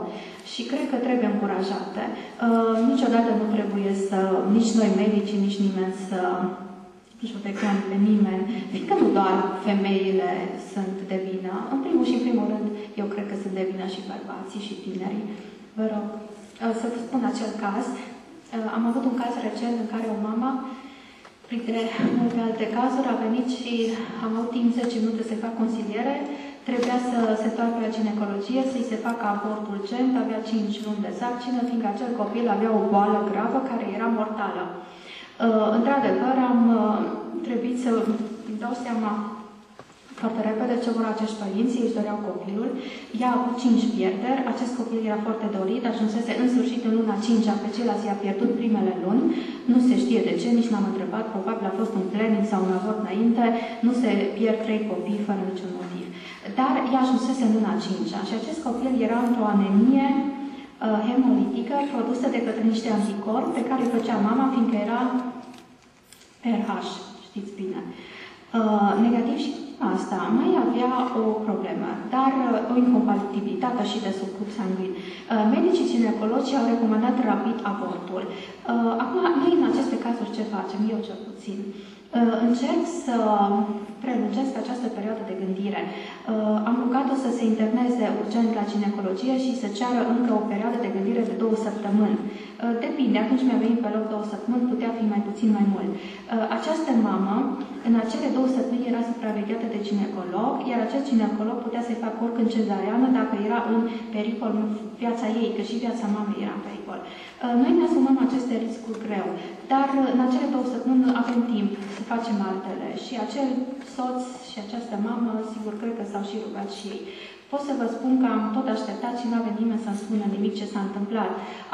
Și cred că trebuie încurajate. Uh, niciodată nu trebuie să, nici noi medici, nici nimeni să judecăm pe nimeni, fiindcă nu doar femeile sunt de vină. În primul și în primul rând, eu cred că sunt de vină și bărbații și tinerii. Vă rog. Uh, să vă spun acel caz. Uh, am avut un caz recent în care o mamă, printre multe alte cazuri, a venit și am avut timp 10 minute să fac consiliere, trebuia să se toarcă la ginecologie, să-i se facă abortul urgent, avea 5 luni de sarcină, fiindcă acel copil avea o boală gravă care era mortală. Uh, într-adevăr, am trebuit să îmi dau seama foarte repede ce vor acești părinți, ei își doreau copilul. Ea a avut cinci pierderi, acest copil era foarte dorit, ajunsese în sfârșit în luna 5 pe ceilalți i-a pierdut primele luni. Nu se știe de ce, nici n-am întrebat, probabil a fost un planning sau un avort înainte, nu se pierd trei copii fără niciun motiv. Dar ea ajunsese în luna 5 și acest copil era într-o anemie uh, hemolitică produsă de către niște anticorpi pe care îi făcea mama, fiindcă era RH, știți bine. Uh, negativ și asta mai avea o problemă, dar uh, o incompatibilitate și de subgrup sanguin. Uh, medicii ginecologi au recomandat rapid avortul. Uh, acum, noi în aceste cazuri ce facem? Eu cel puțin. Încerc să prelungesc această perioadă de gândire. Am rugat-o să se interneze urgent la ginecologie și să ceară încă o perioadă de gândire de două săptămâni. Depinde, atunci mi-a venit pe loc două săptămâni, putea fi mai puțin mai mult. Această mamă, în acele două săptămâni, era supravegheată de ginecolog, iar acest ginecolog putea să-i facă oricând cezariană dacă era în pericol viața ei, că și viața mamei era în pericol. Noi ne asumăm aceste riscuri greu, dar în acele două săptămâni avem timp să facem altele și acel soț și această mamă, sigur, cred că s-au și rugat și ei. Pot să vă spun că am tot așteptat și nu a venit nimeni să-mi spună nimic ce s-a întâmplat.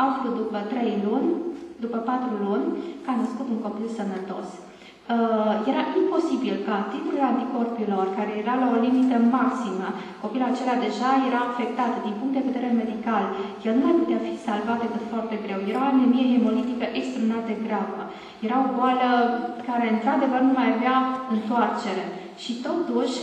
Aflu după trei luni, după patru luni, că a născut un copil sănătos. Uh, era imposibil ca titlul anticorpilor, care era la o limită maximă, copilul acela deja era afectat din punct de vedere medical, el nu mai putea fi salvat decât foarte greu. Era o anemie hemolitică extraordinar de gravă. Era o boală care, într-adevăr, nu mai avea întoarcere. Și totuși,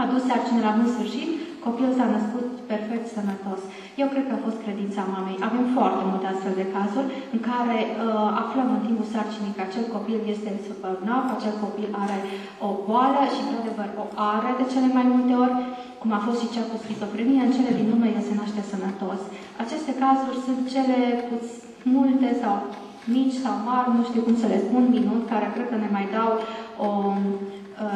a dus sarcină la bun sfârșit, copilul s-a născut perfect sănătos. Eu cred că a fost credința mamei. Avem foarte multe astfel de cazuri în care uh, aflăm în timpul sarcinii că acel copil este bolnav, acel copil are o boală și, într-adevăr, o are de cele mai multe ori, cum a fost și cea cu schizofrenie, în cele din urmă el se naște sănătos. Aceste cazuri sunt cele multe sau mici sau mari, nu știu cum să le spun, minut, care cred că ne mai dau o Uh,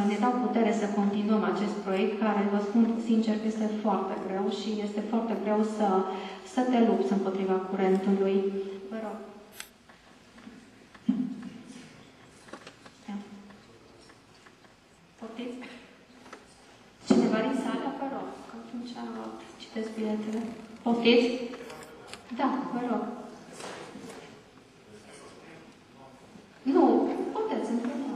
ne dau putere să continuăm acest proiect, care, vă spun sincer, că este foarte greu și este foarte greu să, să te lupți împotriva curentului. Vă rog. Da. Poftiți? Cineva din sală, vă rog, că atunci citesc biletele. Poftiți? Da, vă rog. Nu, puteți, într-adevăr.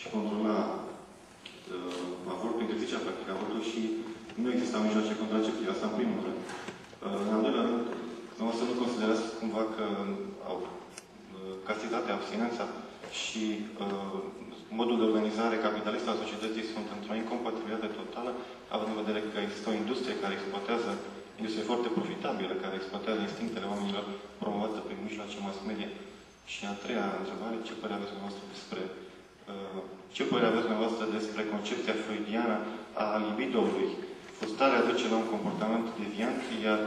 și controla uh, avortul, interzicerea practic avortul și nu exista mijloace contraceptive. Asta în primul rând. Uh, în al doilea rând, o să nu considerați cumva că uh, au uh, castitatea, abstinența și uh, modul de organizare capitalistă a societății sunt într-o incompatibilitate totală, având în vedere că există o industrie care exploatează, industrie foarte profitabilă, care exploatează instinctele oamenilor promovată prin mijloace mass media. Și a treia întrebare, ce părere aveți dumneavoastră despre ce părere aveți dumneavoastră despre concepția freudiană a libidoului? Frustrarea duce la un comportament deviant, iar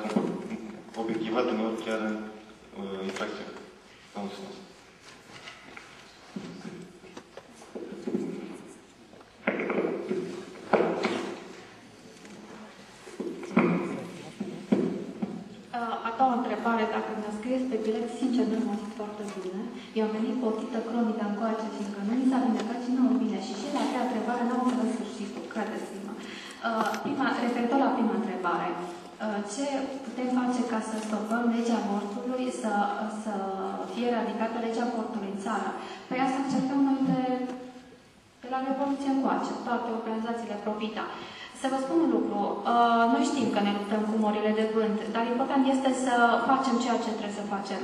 obiectivat uneori chiar în uh, infracțiune. Vă mulțumesc. A doua întrebare, dacă mi-a scris pe bilet, sincer, nu m-a foarte bine. Eu am venit cu o tită cronică încoace, fiindcă nu mi s-a vindecat și nu am bine. Și și la treia întrebare n-am înțeles sfârșitul, credeți-mă. Uh, prima, referitor la prima întrebare, uh, ce putem face ca să stopăm legea abortului, să, să fie eradicată legea abortului în țară? Păi asta încercăm noi de, de la Revoluție încoace, toate organizațiile profita. Să vă spun un lucru. Uh, noi știm că ne luptăm cu morile de vânt, dar important este să facem ceea ce trebuie să facem.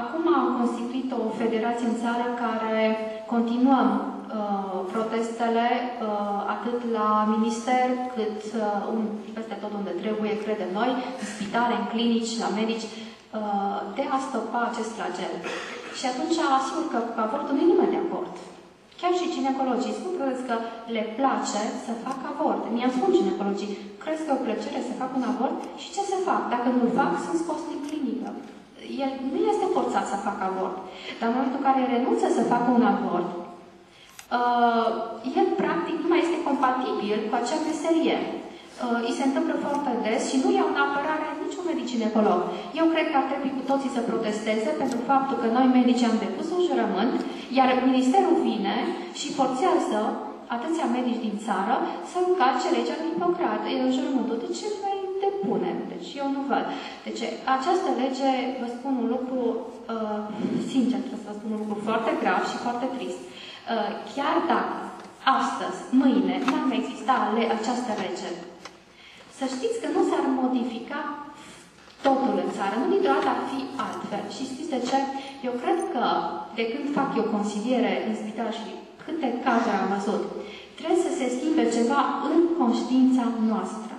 Acum am constituit o federație în țară care continuăm uh, protestele uh, atât la minister cât uh, un, peste tot unde trebuie, credem noi, în spitale, în clinici, la medici, uh, de a stopa acest flagel. Și atunci, asigur că cu avortul nu e nimeni de acord. Chiar și ginecologii spun că că le place să fac avort. Mi-a spun ginecologii, crezi că e o plăcere să fac un avort? Și ce să fac? Dacă nu-l fac, sunt scos din clinică. El nu este forțat să facă avort. Dar în momentul în care renunță să facă un avort, uh, el practic nu mai este compatibil cu acea meserie. Uh, îi se întâmplă foarte des și nu iau în apărare niciun medic ginecolog. Eu cred că ar trebui cu toții să protesteze pentru faptul că noi medici am depus un jurământ, iar ministerul vine și forțează atâția medici din țară să încarce legea lui Hipocrat. E jurământul. De ce noi depunem? Deci eu nu văd. Deci această lege, vă spun un lucru, uh, sincer, trebuie să vă spun un lucru foarte grav și foarte trist. Uh, chiar dacă astăzi, mâine, n-ar mai exista această lege, să știți că nu s-ar modifica totul în țară, nu dintr-o dată ar fi altfel. Și știți de ce? Eu cred că de când fac eu consiliere în spital și câte cazuri am văzut, trebuie să se schimbe ceva în conștiința noastră.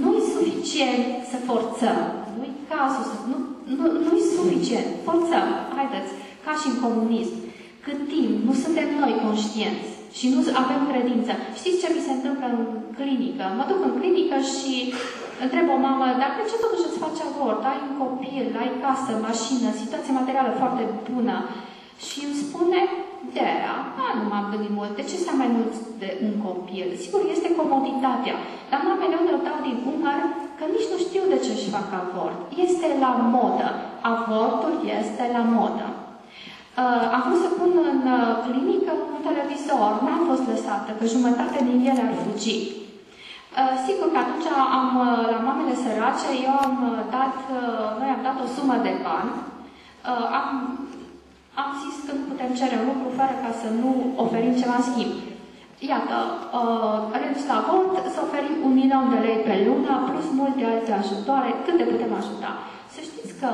Nu-i suficient să forțăm. Nu-i cazul să... Nu, nu, nu-i suficient. Forțăm. Haideți, ca și în comunism. Cât timp nu suntem noi conștienți și nu avem credință. Știți ce mi se întâmplă în clinică? Mă duc în clinică și întreb o mamă, dar de ce totuși îți faci avort? Ai un copil, ai casă, mașină, situație materială foarte bună. Și îmi spune, de aia, a, nu m-am gândit mult, de ce să mai mult de un copil? Sigur, este comoditatea. Dar mamele unde dau din umăr că nici nu știu de ce își fac avort. Este la modă. Avortul este la modă. Uh, am vrut să pun în uh, clinică un televizor. N-am fost lăsată, că jumătate din ele ar fugi. Uh, sigur că atunci am, uh, la mamele sărace, eu am uh, dat, uh, noi am dat o sumă de bani. Uh, am, am zis că nu putem cere un lucru fără ca să nu oferim ceva în schimb. Iată, uh, renunț la avort, să oferim un milion de lei pe lună, plus multe alte ajutoare, cât de putem ajuta că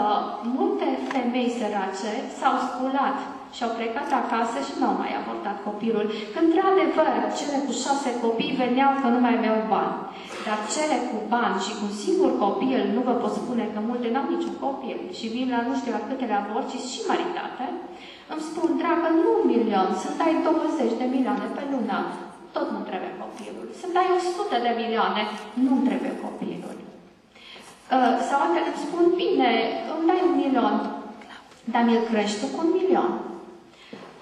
multe femei sărace s-au sculat și au plecat acasă și nu au mai abortat copilul. Când, într-adevăr, cele cu șase copii veneau că nu mai aveau bani. Dar cele cu bani și cu un singur copil, nu vă pot spune că multe n-au niciun copil și vin la nu știu la câtele aborți și maritate, îmi spun, dragă, nu un milion, să dai 20 de milioane pe lună, tot nu trebuie copilul. Să dai 100 de milioane, nu trebuie copilul. Uh, sau altele îmi spun, bine, îmi dai un milion, dar mi-l crești tu cu un milion.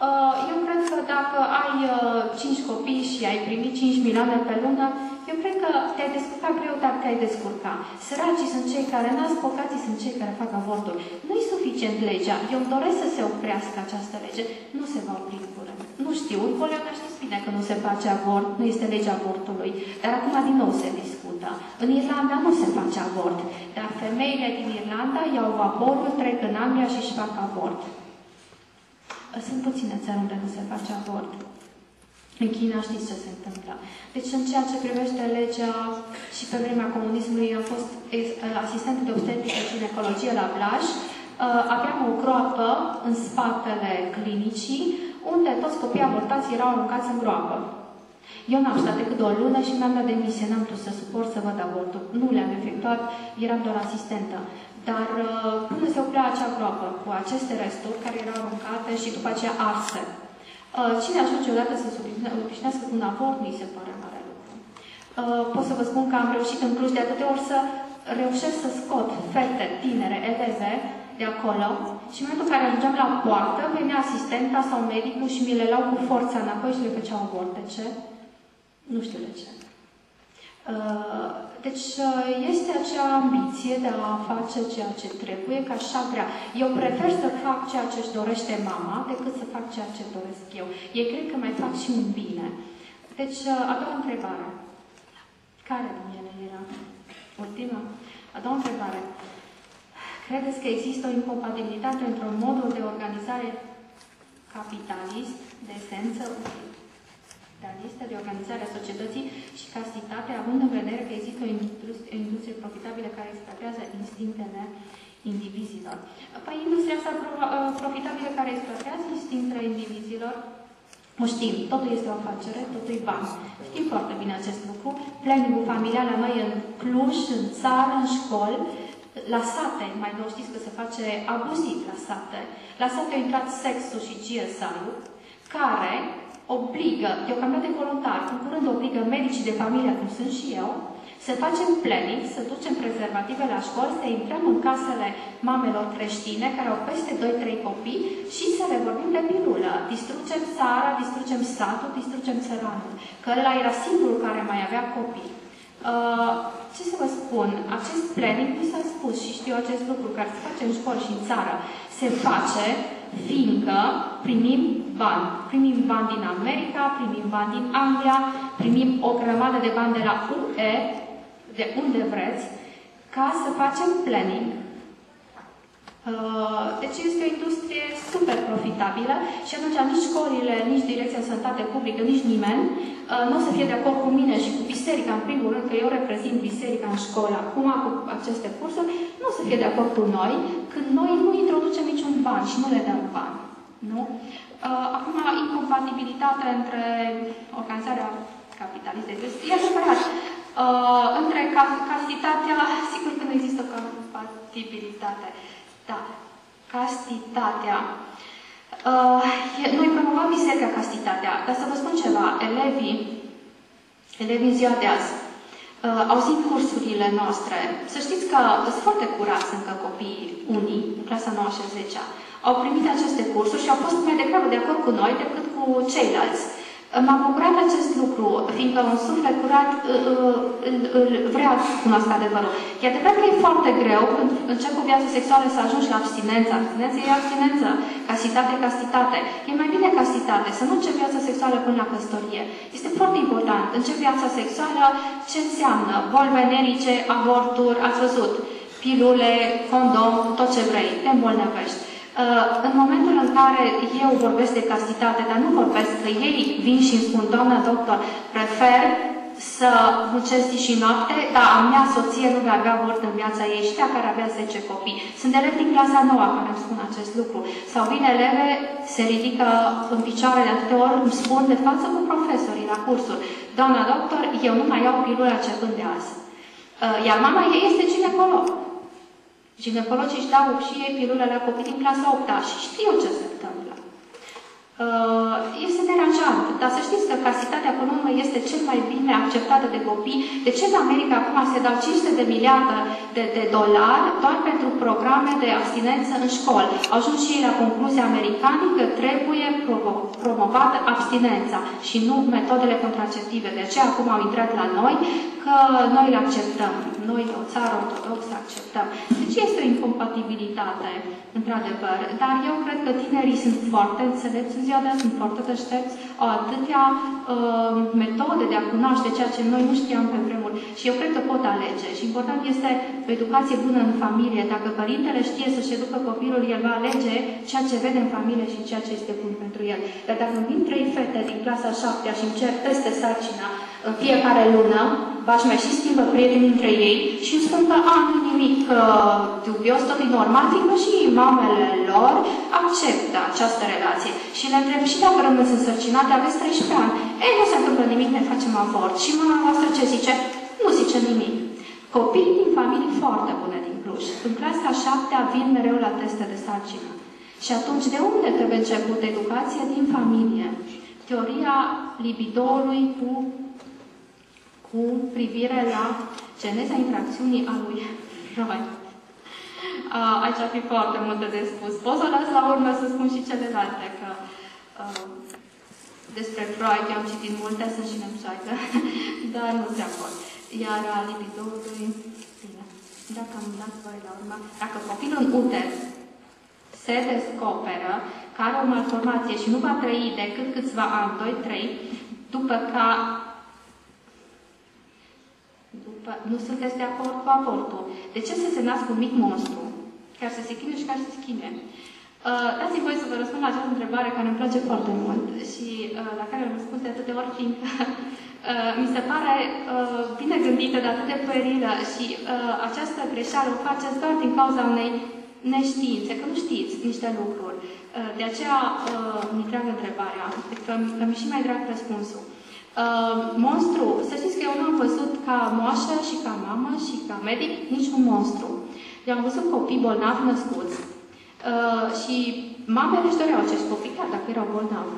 Uh, eu cred că dacă ai uh, 5 copii și ai primit 5 milioane pe lună, eu cred că te-ai descurcat greu, dar te-ai descurca. Săracii sunt cei care nasc, bogații sunt cei care fac avorturi. Nu e suficient legea. Eu îmi doresc să se oprească această lege. Nu se va opri în curând. Nu știu, în Polonia știți bine că nu se face avort, nu este legea avortului, dar acum din nou se discută. În Irlanda nu se face avort, dar femeile din Irlanda iau vaporul, trec în Anglia și își fac avort. Sunt puține țări unde nu se face avort. În China știți ce se întâmplă. Deci în ceea ce privește legea și pe vremea comunismului am fost asistent de obstetrică și ginecologie la Blaj, aveam o groapă în spatele clinicii, unde toți copiii abortați erau aruncați în groapă. Eu n-am stat decât o lună și mi-am dat demisia, n-am putut să suport să văd abortul. Nu le-am efectuat, eram doar asistentă. Dar uh, până se oprea acea groapă cu aceste resturi care erau aruncate și după aceea arse. Uh, cine ajunge odată să se obișnuiască cu un avort, mi se pare mare lucru. Uh, pot să vă spun că am reușit în Cluj de atâtea ori să reușesc să scot fete, tinere, eleve de acolo și în momentul în care ajungeam la poartă, venea asistenta sau medicul și mi le luau cu forța înapoi și le făceau avort. De ce? Nu știu de ce. Uh, deci uh, este acea ambiție de a face ceea ce trebuie, ca așa vrea. Eu prefer să fac ceea ce își dorește mama decât să fac ceea ce doresc eu. Ei cred că mai fac și un bine. Deci, uh, a doua întrebare. Care din ele era? Ultima? A doua întrebare. Credeți că există o incompatibilitate între un modul de organizare capitalist, de esență, capitalistă de organizare a societății și castitate, având în vedere că există o industrie, o industrie profitabilă care exploatează instinctele indivizilor. Păi industria asta ă, profitabilă care exploatează instinctele indivizilor, o știm, totul este o afacere, totul e bani. Știm foarte bine acest lucru. Planning-ul familial la noi în Cluj, în țară, în școli, la sate, mai nou știți că se face abuziv la sate. La sate au intrat sexul și GSI-ul, care obligă, deocamdată voluntar, în curând obligă medicii de familie, cum sunt și eu, să facem planning, să ducem prezervative la școli, să intrăm în casele mamelor creștine care au peste 2-3 copii și să le vorbim de pilulă. Distrugem țara, distrugem satul, distrugem țăranul. Că ăla era singurul care mai avea copii. Uh, ce să vă spun, acest planning, mi s-a spus și știu acest lucru, care se face în școli și în țară, se face fiindcă primim bani. Primim bani din America, primim bani din Anglia, primim o grămadă de bani de la UE, de unde vreți, ca să facem planning. Uh, deci este o industrie super profitabilă și atunci nici școlile, nici Direcția Sănătate Publică, nici nimeni uh, nu o să fie de acord cu mine și cu biserica, în primul rând, că eu reprezint biserica în școală acum cu aceste cursuri, nu o să fie de acord cu noi când noi nu introducem niciun bani și nu le dăm bani. Nu? Uh, acum, incompatibilitatea între organizarea capitalistă, e adevărat, uh, între castitatea, sigur că nu există compatibilitate, da, castitatea. Uh, noi promovăm biserica castitatea, dar să vă spun ceva, elevii, elevii în ziua de azi, uh, auzind cursurile noastre, să știți că sunt foarte curați încă copiii unii, în clasa 9 și 10 au primit aceste cursuri și au fost mai degrabă de acord cu noi decât cu ceilalți. M-a bucurat acest lucru, fiindcă un suflet curat vrea să cunoască adevărul. E adevărat că e foarte greu când începi cu viața sexuală să ajungi la abstinență. Abstinență e abstinență, castitate e castitate. E mai bine castitate, să nu începi viața sexuală până la căsătorie. Este foarte important. Începi viața sexuală, ce înseamnă? Boli venerice, avorturi, ați văzut, pilule, condom, tot ce vrei, te îmbolnăvești. Uh, în momentul în care eu vorbesc de castitate, dar nu vorbesc că ei vin și îmi spun, doamna doctor, prefer să muncesc zi și noapte, dar a mea soție nu va avea avort în viața ei și care avea 10 copii. Sunt elevi din clasa noua care îmi spun acest lucru. Sau vin eleve, se ridică în picioare de atâtea ori, îmi spun de față cu profesorii la cursuri. Doamna doctor, eu nu mai iau pilula începând de azi. Uh, iar mama ei este ginecolog. Ginecologii își dau și ei pilule la copii din clasa 8 și știu ce se întâmplă. Uh, este deranjant, dar să știți că casitatea până urmă este cel mai bine acceptată de copii. De ce în America acum se dau 500 de miliarde de, de dolari doar pentru programe de abstinență în școli? Au ajuns și ei la concluzia americanii că trebuie promovată abstinența și nu metodele contraceptive. De aceea acum au intrat la noi că noi le acceptăm. Noi, o țară ortodoxă, acceptăm. Deci este o incompatibilitate, într-adevăr. Dar eu cred că tinerii sunt foarte înțelepți în ziua de azi, sunt foarte deștepți, au atâtea uh, metode de a cunoaște ceea ce noi nu știam pe vremuri. Și eu cred că pot alege. Și important este o educație bună în familie. Dacă părintele știe să-și educă copilul, el va alege ceea ce vede în familie și ceea ce este bun pentru el. Dar dacă vin trei fete din clasa 7 și încerc peste sarcina în fiecare lună, v-aș mai și schimbă prieteni între ei și îmi spun că a, nu nimic uh, dubios, tot e normal, fiindcă și mamele lor acceptă această relație. Și le întreb și dacă rămâneți însărcinate, aveți 13 ani. Ei, nu se întâmplă nimic, ne facem avort. Și mama voastră ce zice? Nu zice nimic. Copiii din familii foarte bune din Cluj, în clasa 7 vin mereu la teste de sarcină. Și atunci, de unde trebuie început educația din familie? Teoria libidoului cu, cu privire la geneza interacțiunii a lui Freud. Uh, aici ar fi foarte multe de spus. Pot să las la urmă să spun și celelalte, că uh, despre Freud eu am citit multe, sunt și nemșoaică, *laughs* dar nu se pot. Iar a libidoului, bine, dacă am dat voi la urmă, dacă copilul în uter se descoperă că are o malformație și nu va trăi decât câțiva ani, 2-3, după ca după, nu sunteți de acord cu avortul. De ce să se nască un mic monstru, care să se chine și care să se schimbe? Uh, dați-mi voi să vă răspund la această întrebare care îmi place foarte mult și uh, la care am răspuns de atâtea ori, fiindcă uh, mi se pare uh, bine gândită, de atât de puerilă și uh, această greșeală o faceți doar din cauza unei neștiințe, că nu știți niște lucruri. Uh, de aceea uh, mi drag întrebarea, că, că mi și mai drag răspunsul. Uh, monstru, să știți că eu nu am văzut ca moașă și ca mamă și ca medic niciun monstru. Eu am văzut copii bolnavi născuți uh, și mamele își doreau acești copii, chiar dacă erau bolnavi.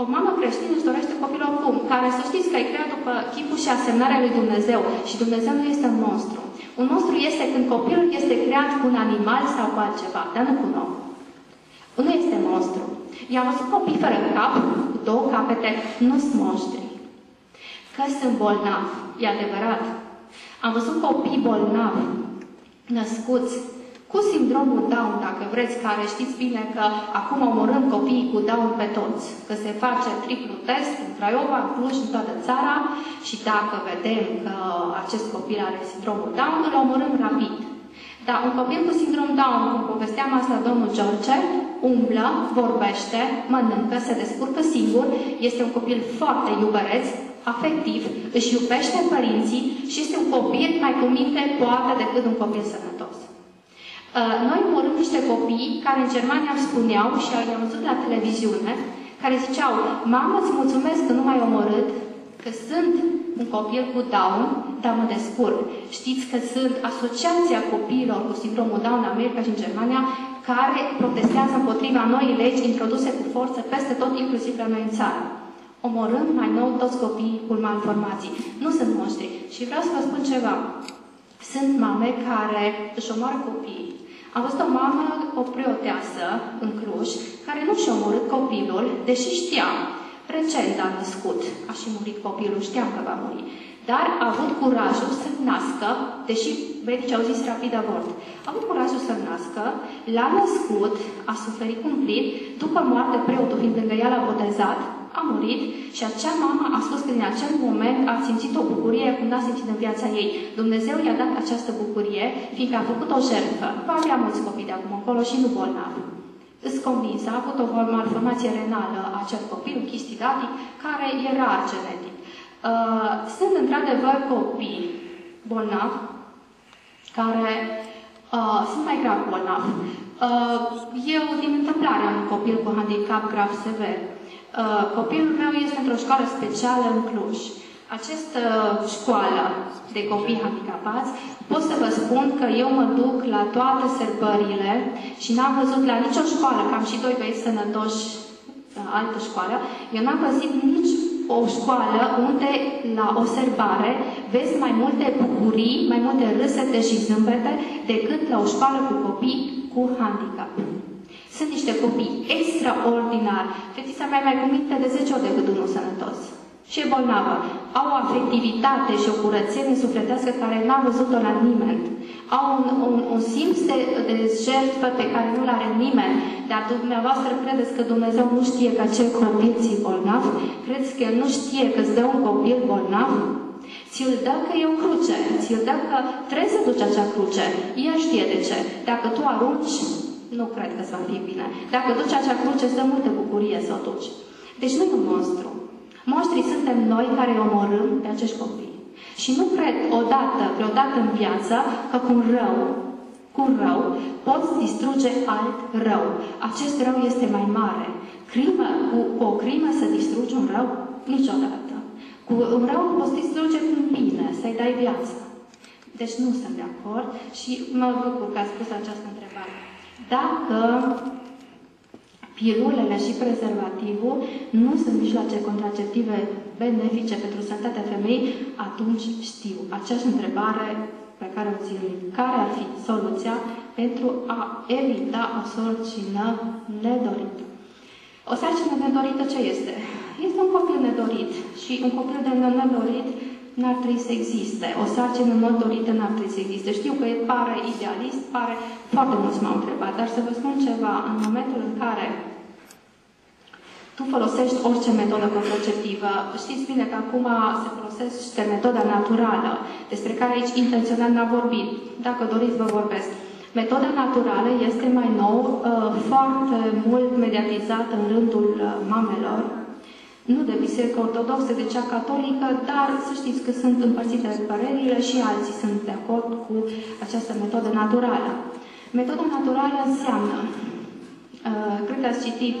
O mamă creștină își dorește copilul oricum, care să știți că e creat după chipul și asemnarea lui Dumnezeu și Dumnezeu nu este un monstru. Un monstru este când copilul este creat cu un animal sau cu altceva, dar nu cu un om. Nu este monstru. I-am văzut copii fără cap, cu două capete, nu sunt monștri. Că sunt bolnavi, e adevărat. Am văzut copii bolnavi, născuți, cu sindromul Down, dacă vreți, care știți bine că acum omorâm copiii cu Down pe toți, că se face triplu test în Craiova, în Cluj, în toată țara și dacă vedem că acest copil are sindromul Down, îl omorâm rapid. Dar un copil cu sindrom Down, cum povesteam asta domnul George, umblă, vorbește, mănâncă, se descurcă singur, este un copil foarte iubăreț, afectiv, își iubește părinții și este un copil mai cu minte poate decât un copil sănătos. Uh, noi omorâm niște copii care în Germania îmi spuneau și i-am văzut la televiziune, care ziceau, mamă, îți mulțumesc că nu m-ai omorât, că sunt un copil cu Down, dar mă descurc. Știți că sunt Asociația Copiilor cu Sindromul Down în America și în Germania, care protestează împotriva noii legi introduse cu forță peste tot, inclusiv la noi în țară. Omorâm mai nou toți copiii cu malformații. Nu sunt monștri. Și vreau să vă spun ceva. Sunt mame care își omoară copiii. Am văzut o mamă, o preoteasă în Cluj, care nu și-a omorât copilul, deși știa, recent a născut, a și murit copilul, știam că va muri, dar a avut curajul să nască, deși medicii au zis rapid avort, a avut curajul să nască, l-a născut, a suferit cumplit, după moarte preotul, fiind lângă ea l-a botezat, a murit și acea mamă a spus că din acel moment a simțit o bucurie cum n-a simțit în viața ei. Dumnezeu i-a dat această bucurie, fiindcă a făcut o jertfă. Va avea mulți copii de acum încolo și nu bolnav. Îți convins, a avut o malformație renală a acel copil, un chistidatic, care era genetic. Uh, sunt într-adevăr copii bolnavi care uh, sunt mai grav bolnavi. Uh, eu, din întâmplare, am un copil cu handicap grav sever. Uh, copilul meu este într-o școală specială în Cluj. Această școală de copii handicapați, pot să vă spun că eu mă duc la toate sărbările și n-am văzut la nicio școală, că am și doi băieți sănătoși, uh, altă școală, eu n-am văzut nici o școală unde la o sărbare vezi mai multe bucurii, mai multe râsete și zâmbete decât la o școală cu copii cu handicap. Sunt niște copii extraordinari. Fetița mea mai cu minte de 10 ori decât unul sănătos. Și e bolnavă. Au o afectivitate și o curățenie sufletească care n-a văzut-o la nimeni. Au un, un, un simț de, de jertfă pe care nu-l are nimeni. Dar dumneavoastră credeți că Dumnezeu nu știe că acel copil ți bolnav? Credeți că El nu știe că îți dă un copil bolnav? Ți-l dă că e o cruce, ți-l dă că trebuie să duci acea cruce. El știe de ce. Dacă tu arunci, nu cred că să fie bine. Dacă duci acea cruce, îți dă multă bucurie să o duci. Deci nu e un monstru. Monștrii suntem noi care îi omorâm pe acești copii. Și nu cred odată, vreodată în viață, că cu un rău, cu un rău, poți distruge alt rău. Acest rău este mai mare. Crimă, cu, cu o crimă să distrugi un rău? Niciodată. Cu un rău poți distruge cu un bine, să-i dai viață. Deci nu sunt de acord și mă bucur că a spus această întrebare. Dacă pilulele și prezervativul nu sunt mijloace contraceptive benefice pentru sănătatea femeii, atunci știu. Aceeași întrebare pe care o țin. Care ar fi soluția pentru a evita o sarcină nedorită? O sarcină nedorită ce este? Este un copil nedorit și un copil de nedorit n-ar trebui să existe. O sarcină mod dorită n-ar trebui să existe. Știu că pare idealist, pare... Foarte mulți m-au întrebat, dar să vă spun ceva. În momentul în care tu folosești orice metodă contraceptivă, știți bine că acum se folosește metoda naturală, despre care aici intenționat n-a vorbit. Dacă doriți, vă vorbesc. Metoda naturală este mai nou uh, foarte mult mediatizată în rândul uh, mamelor, nu de Biserică Ortodoxă, de cea catolică, dar să știți că sunt împărțite părerile și alții sunt de acord cu această metodă naturală. Metoda naturală înseamnă, uh, cred că ați citit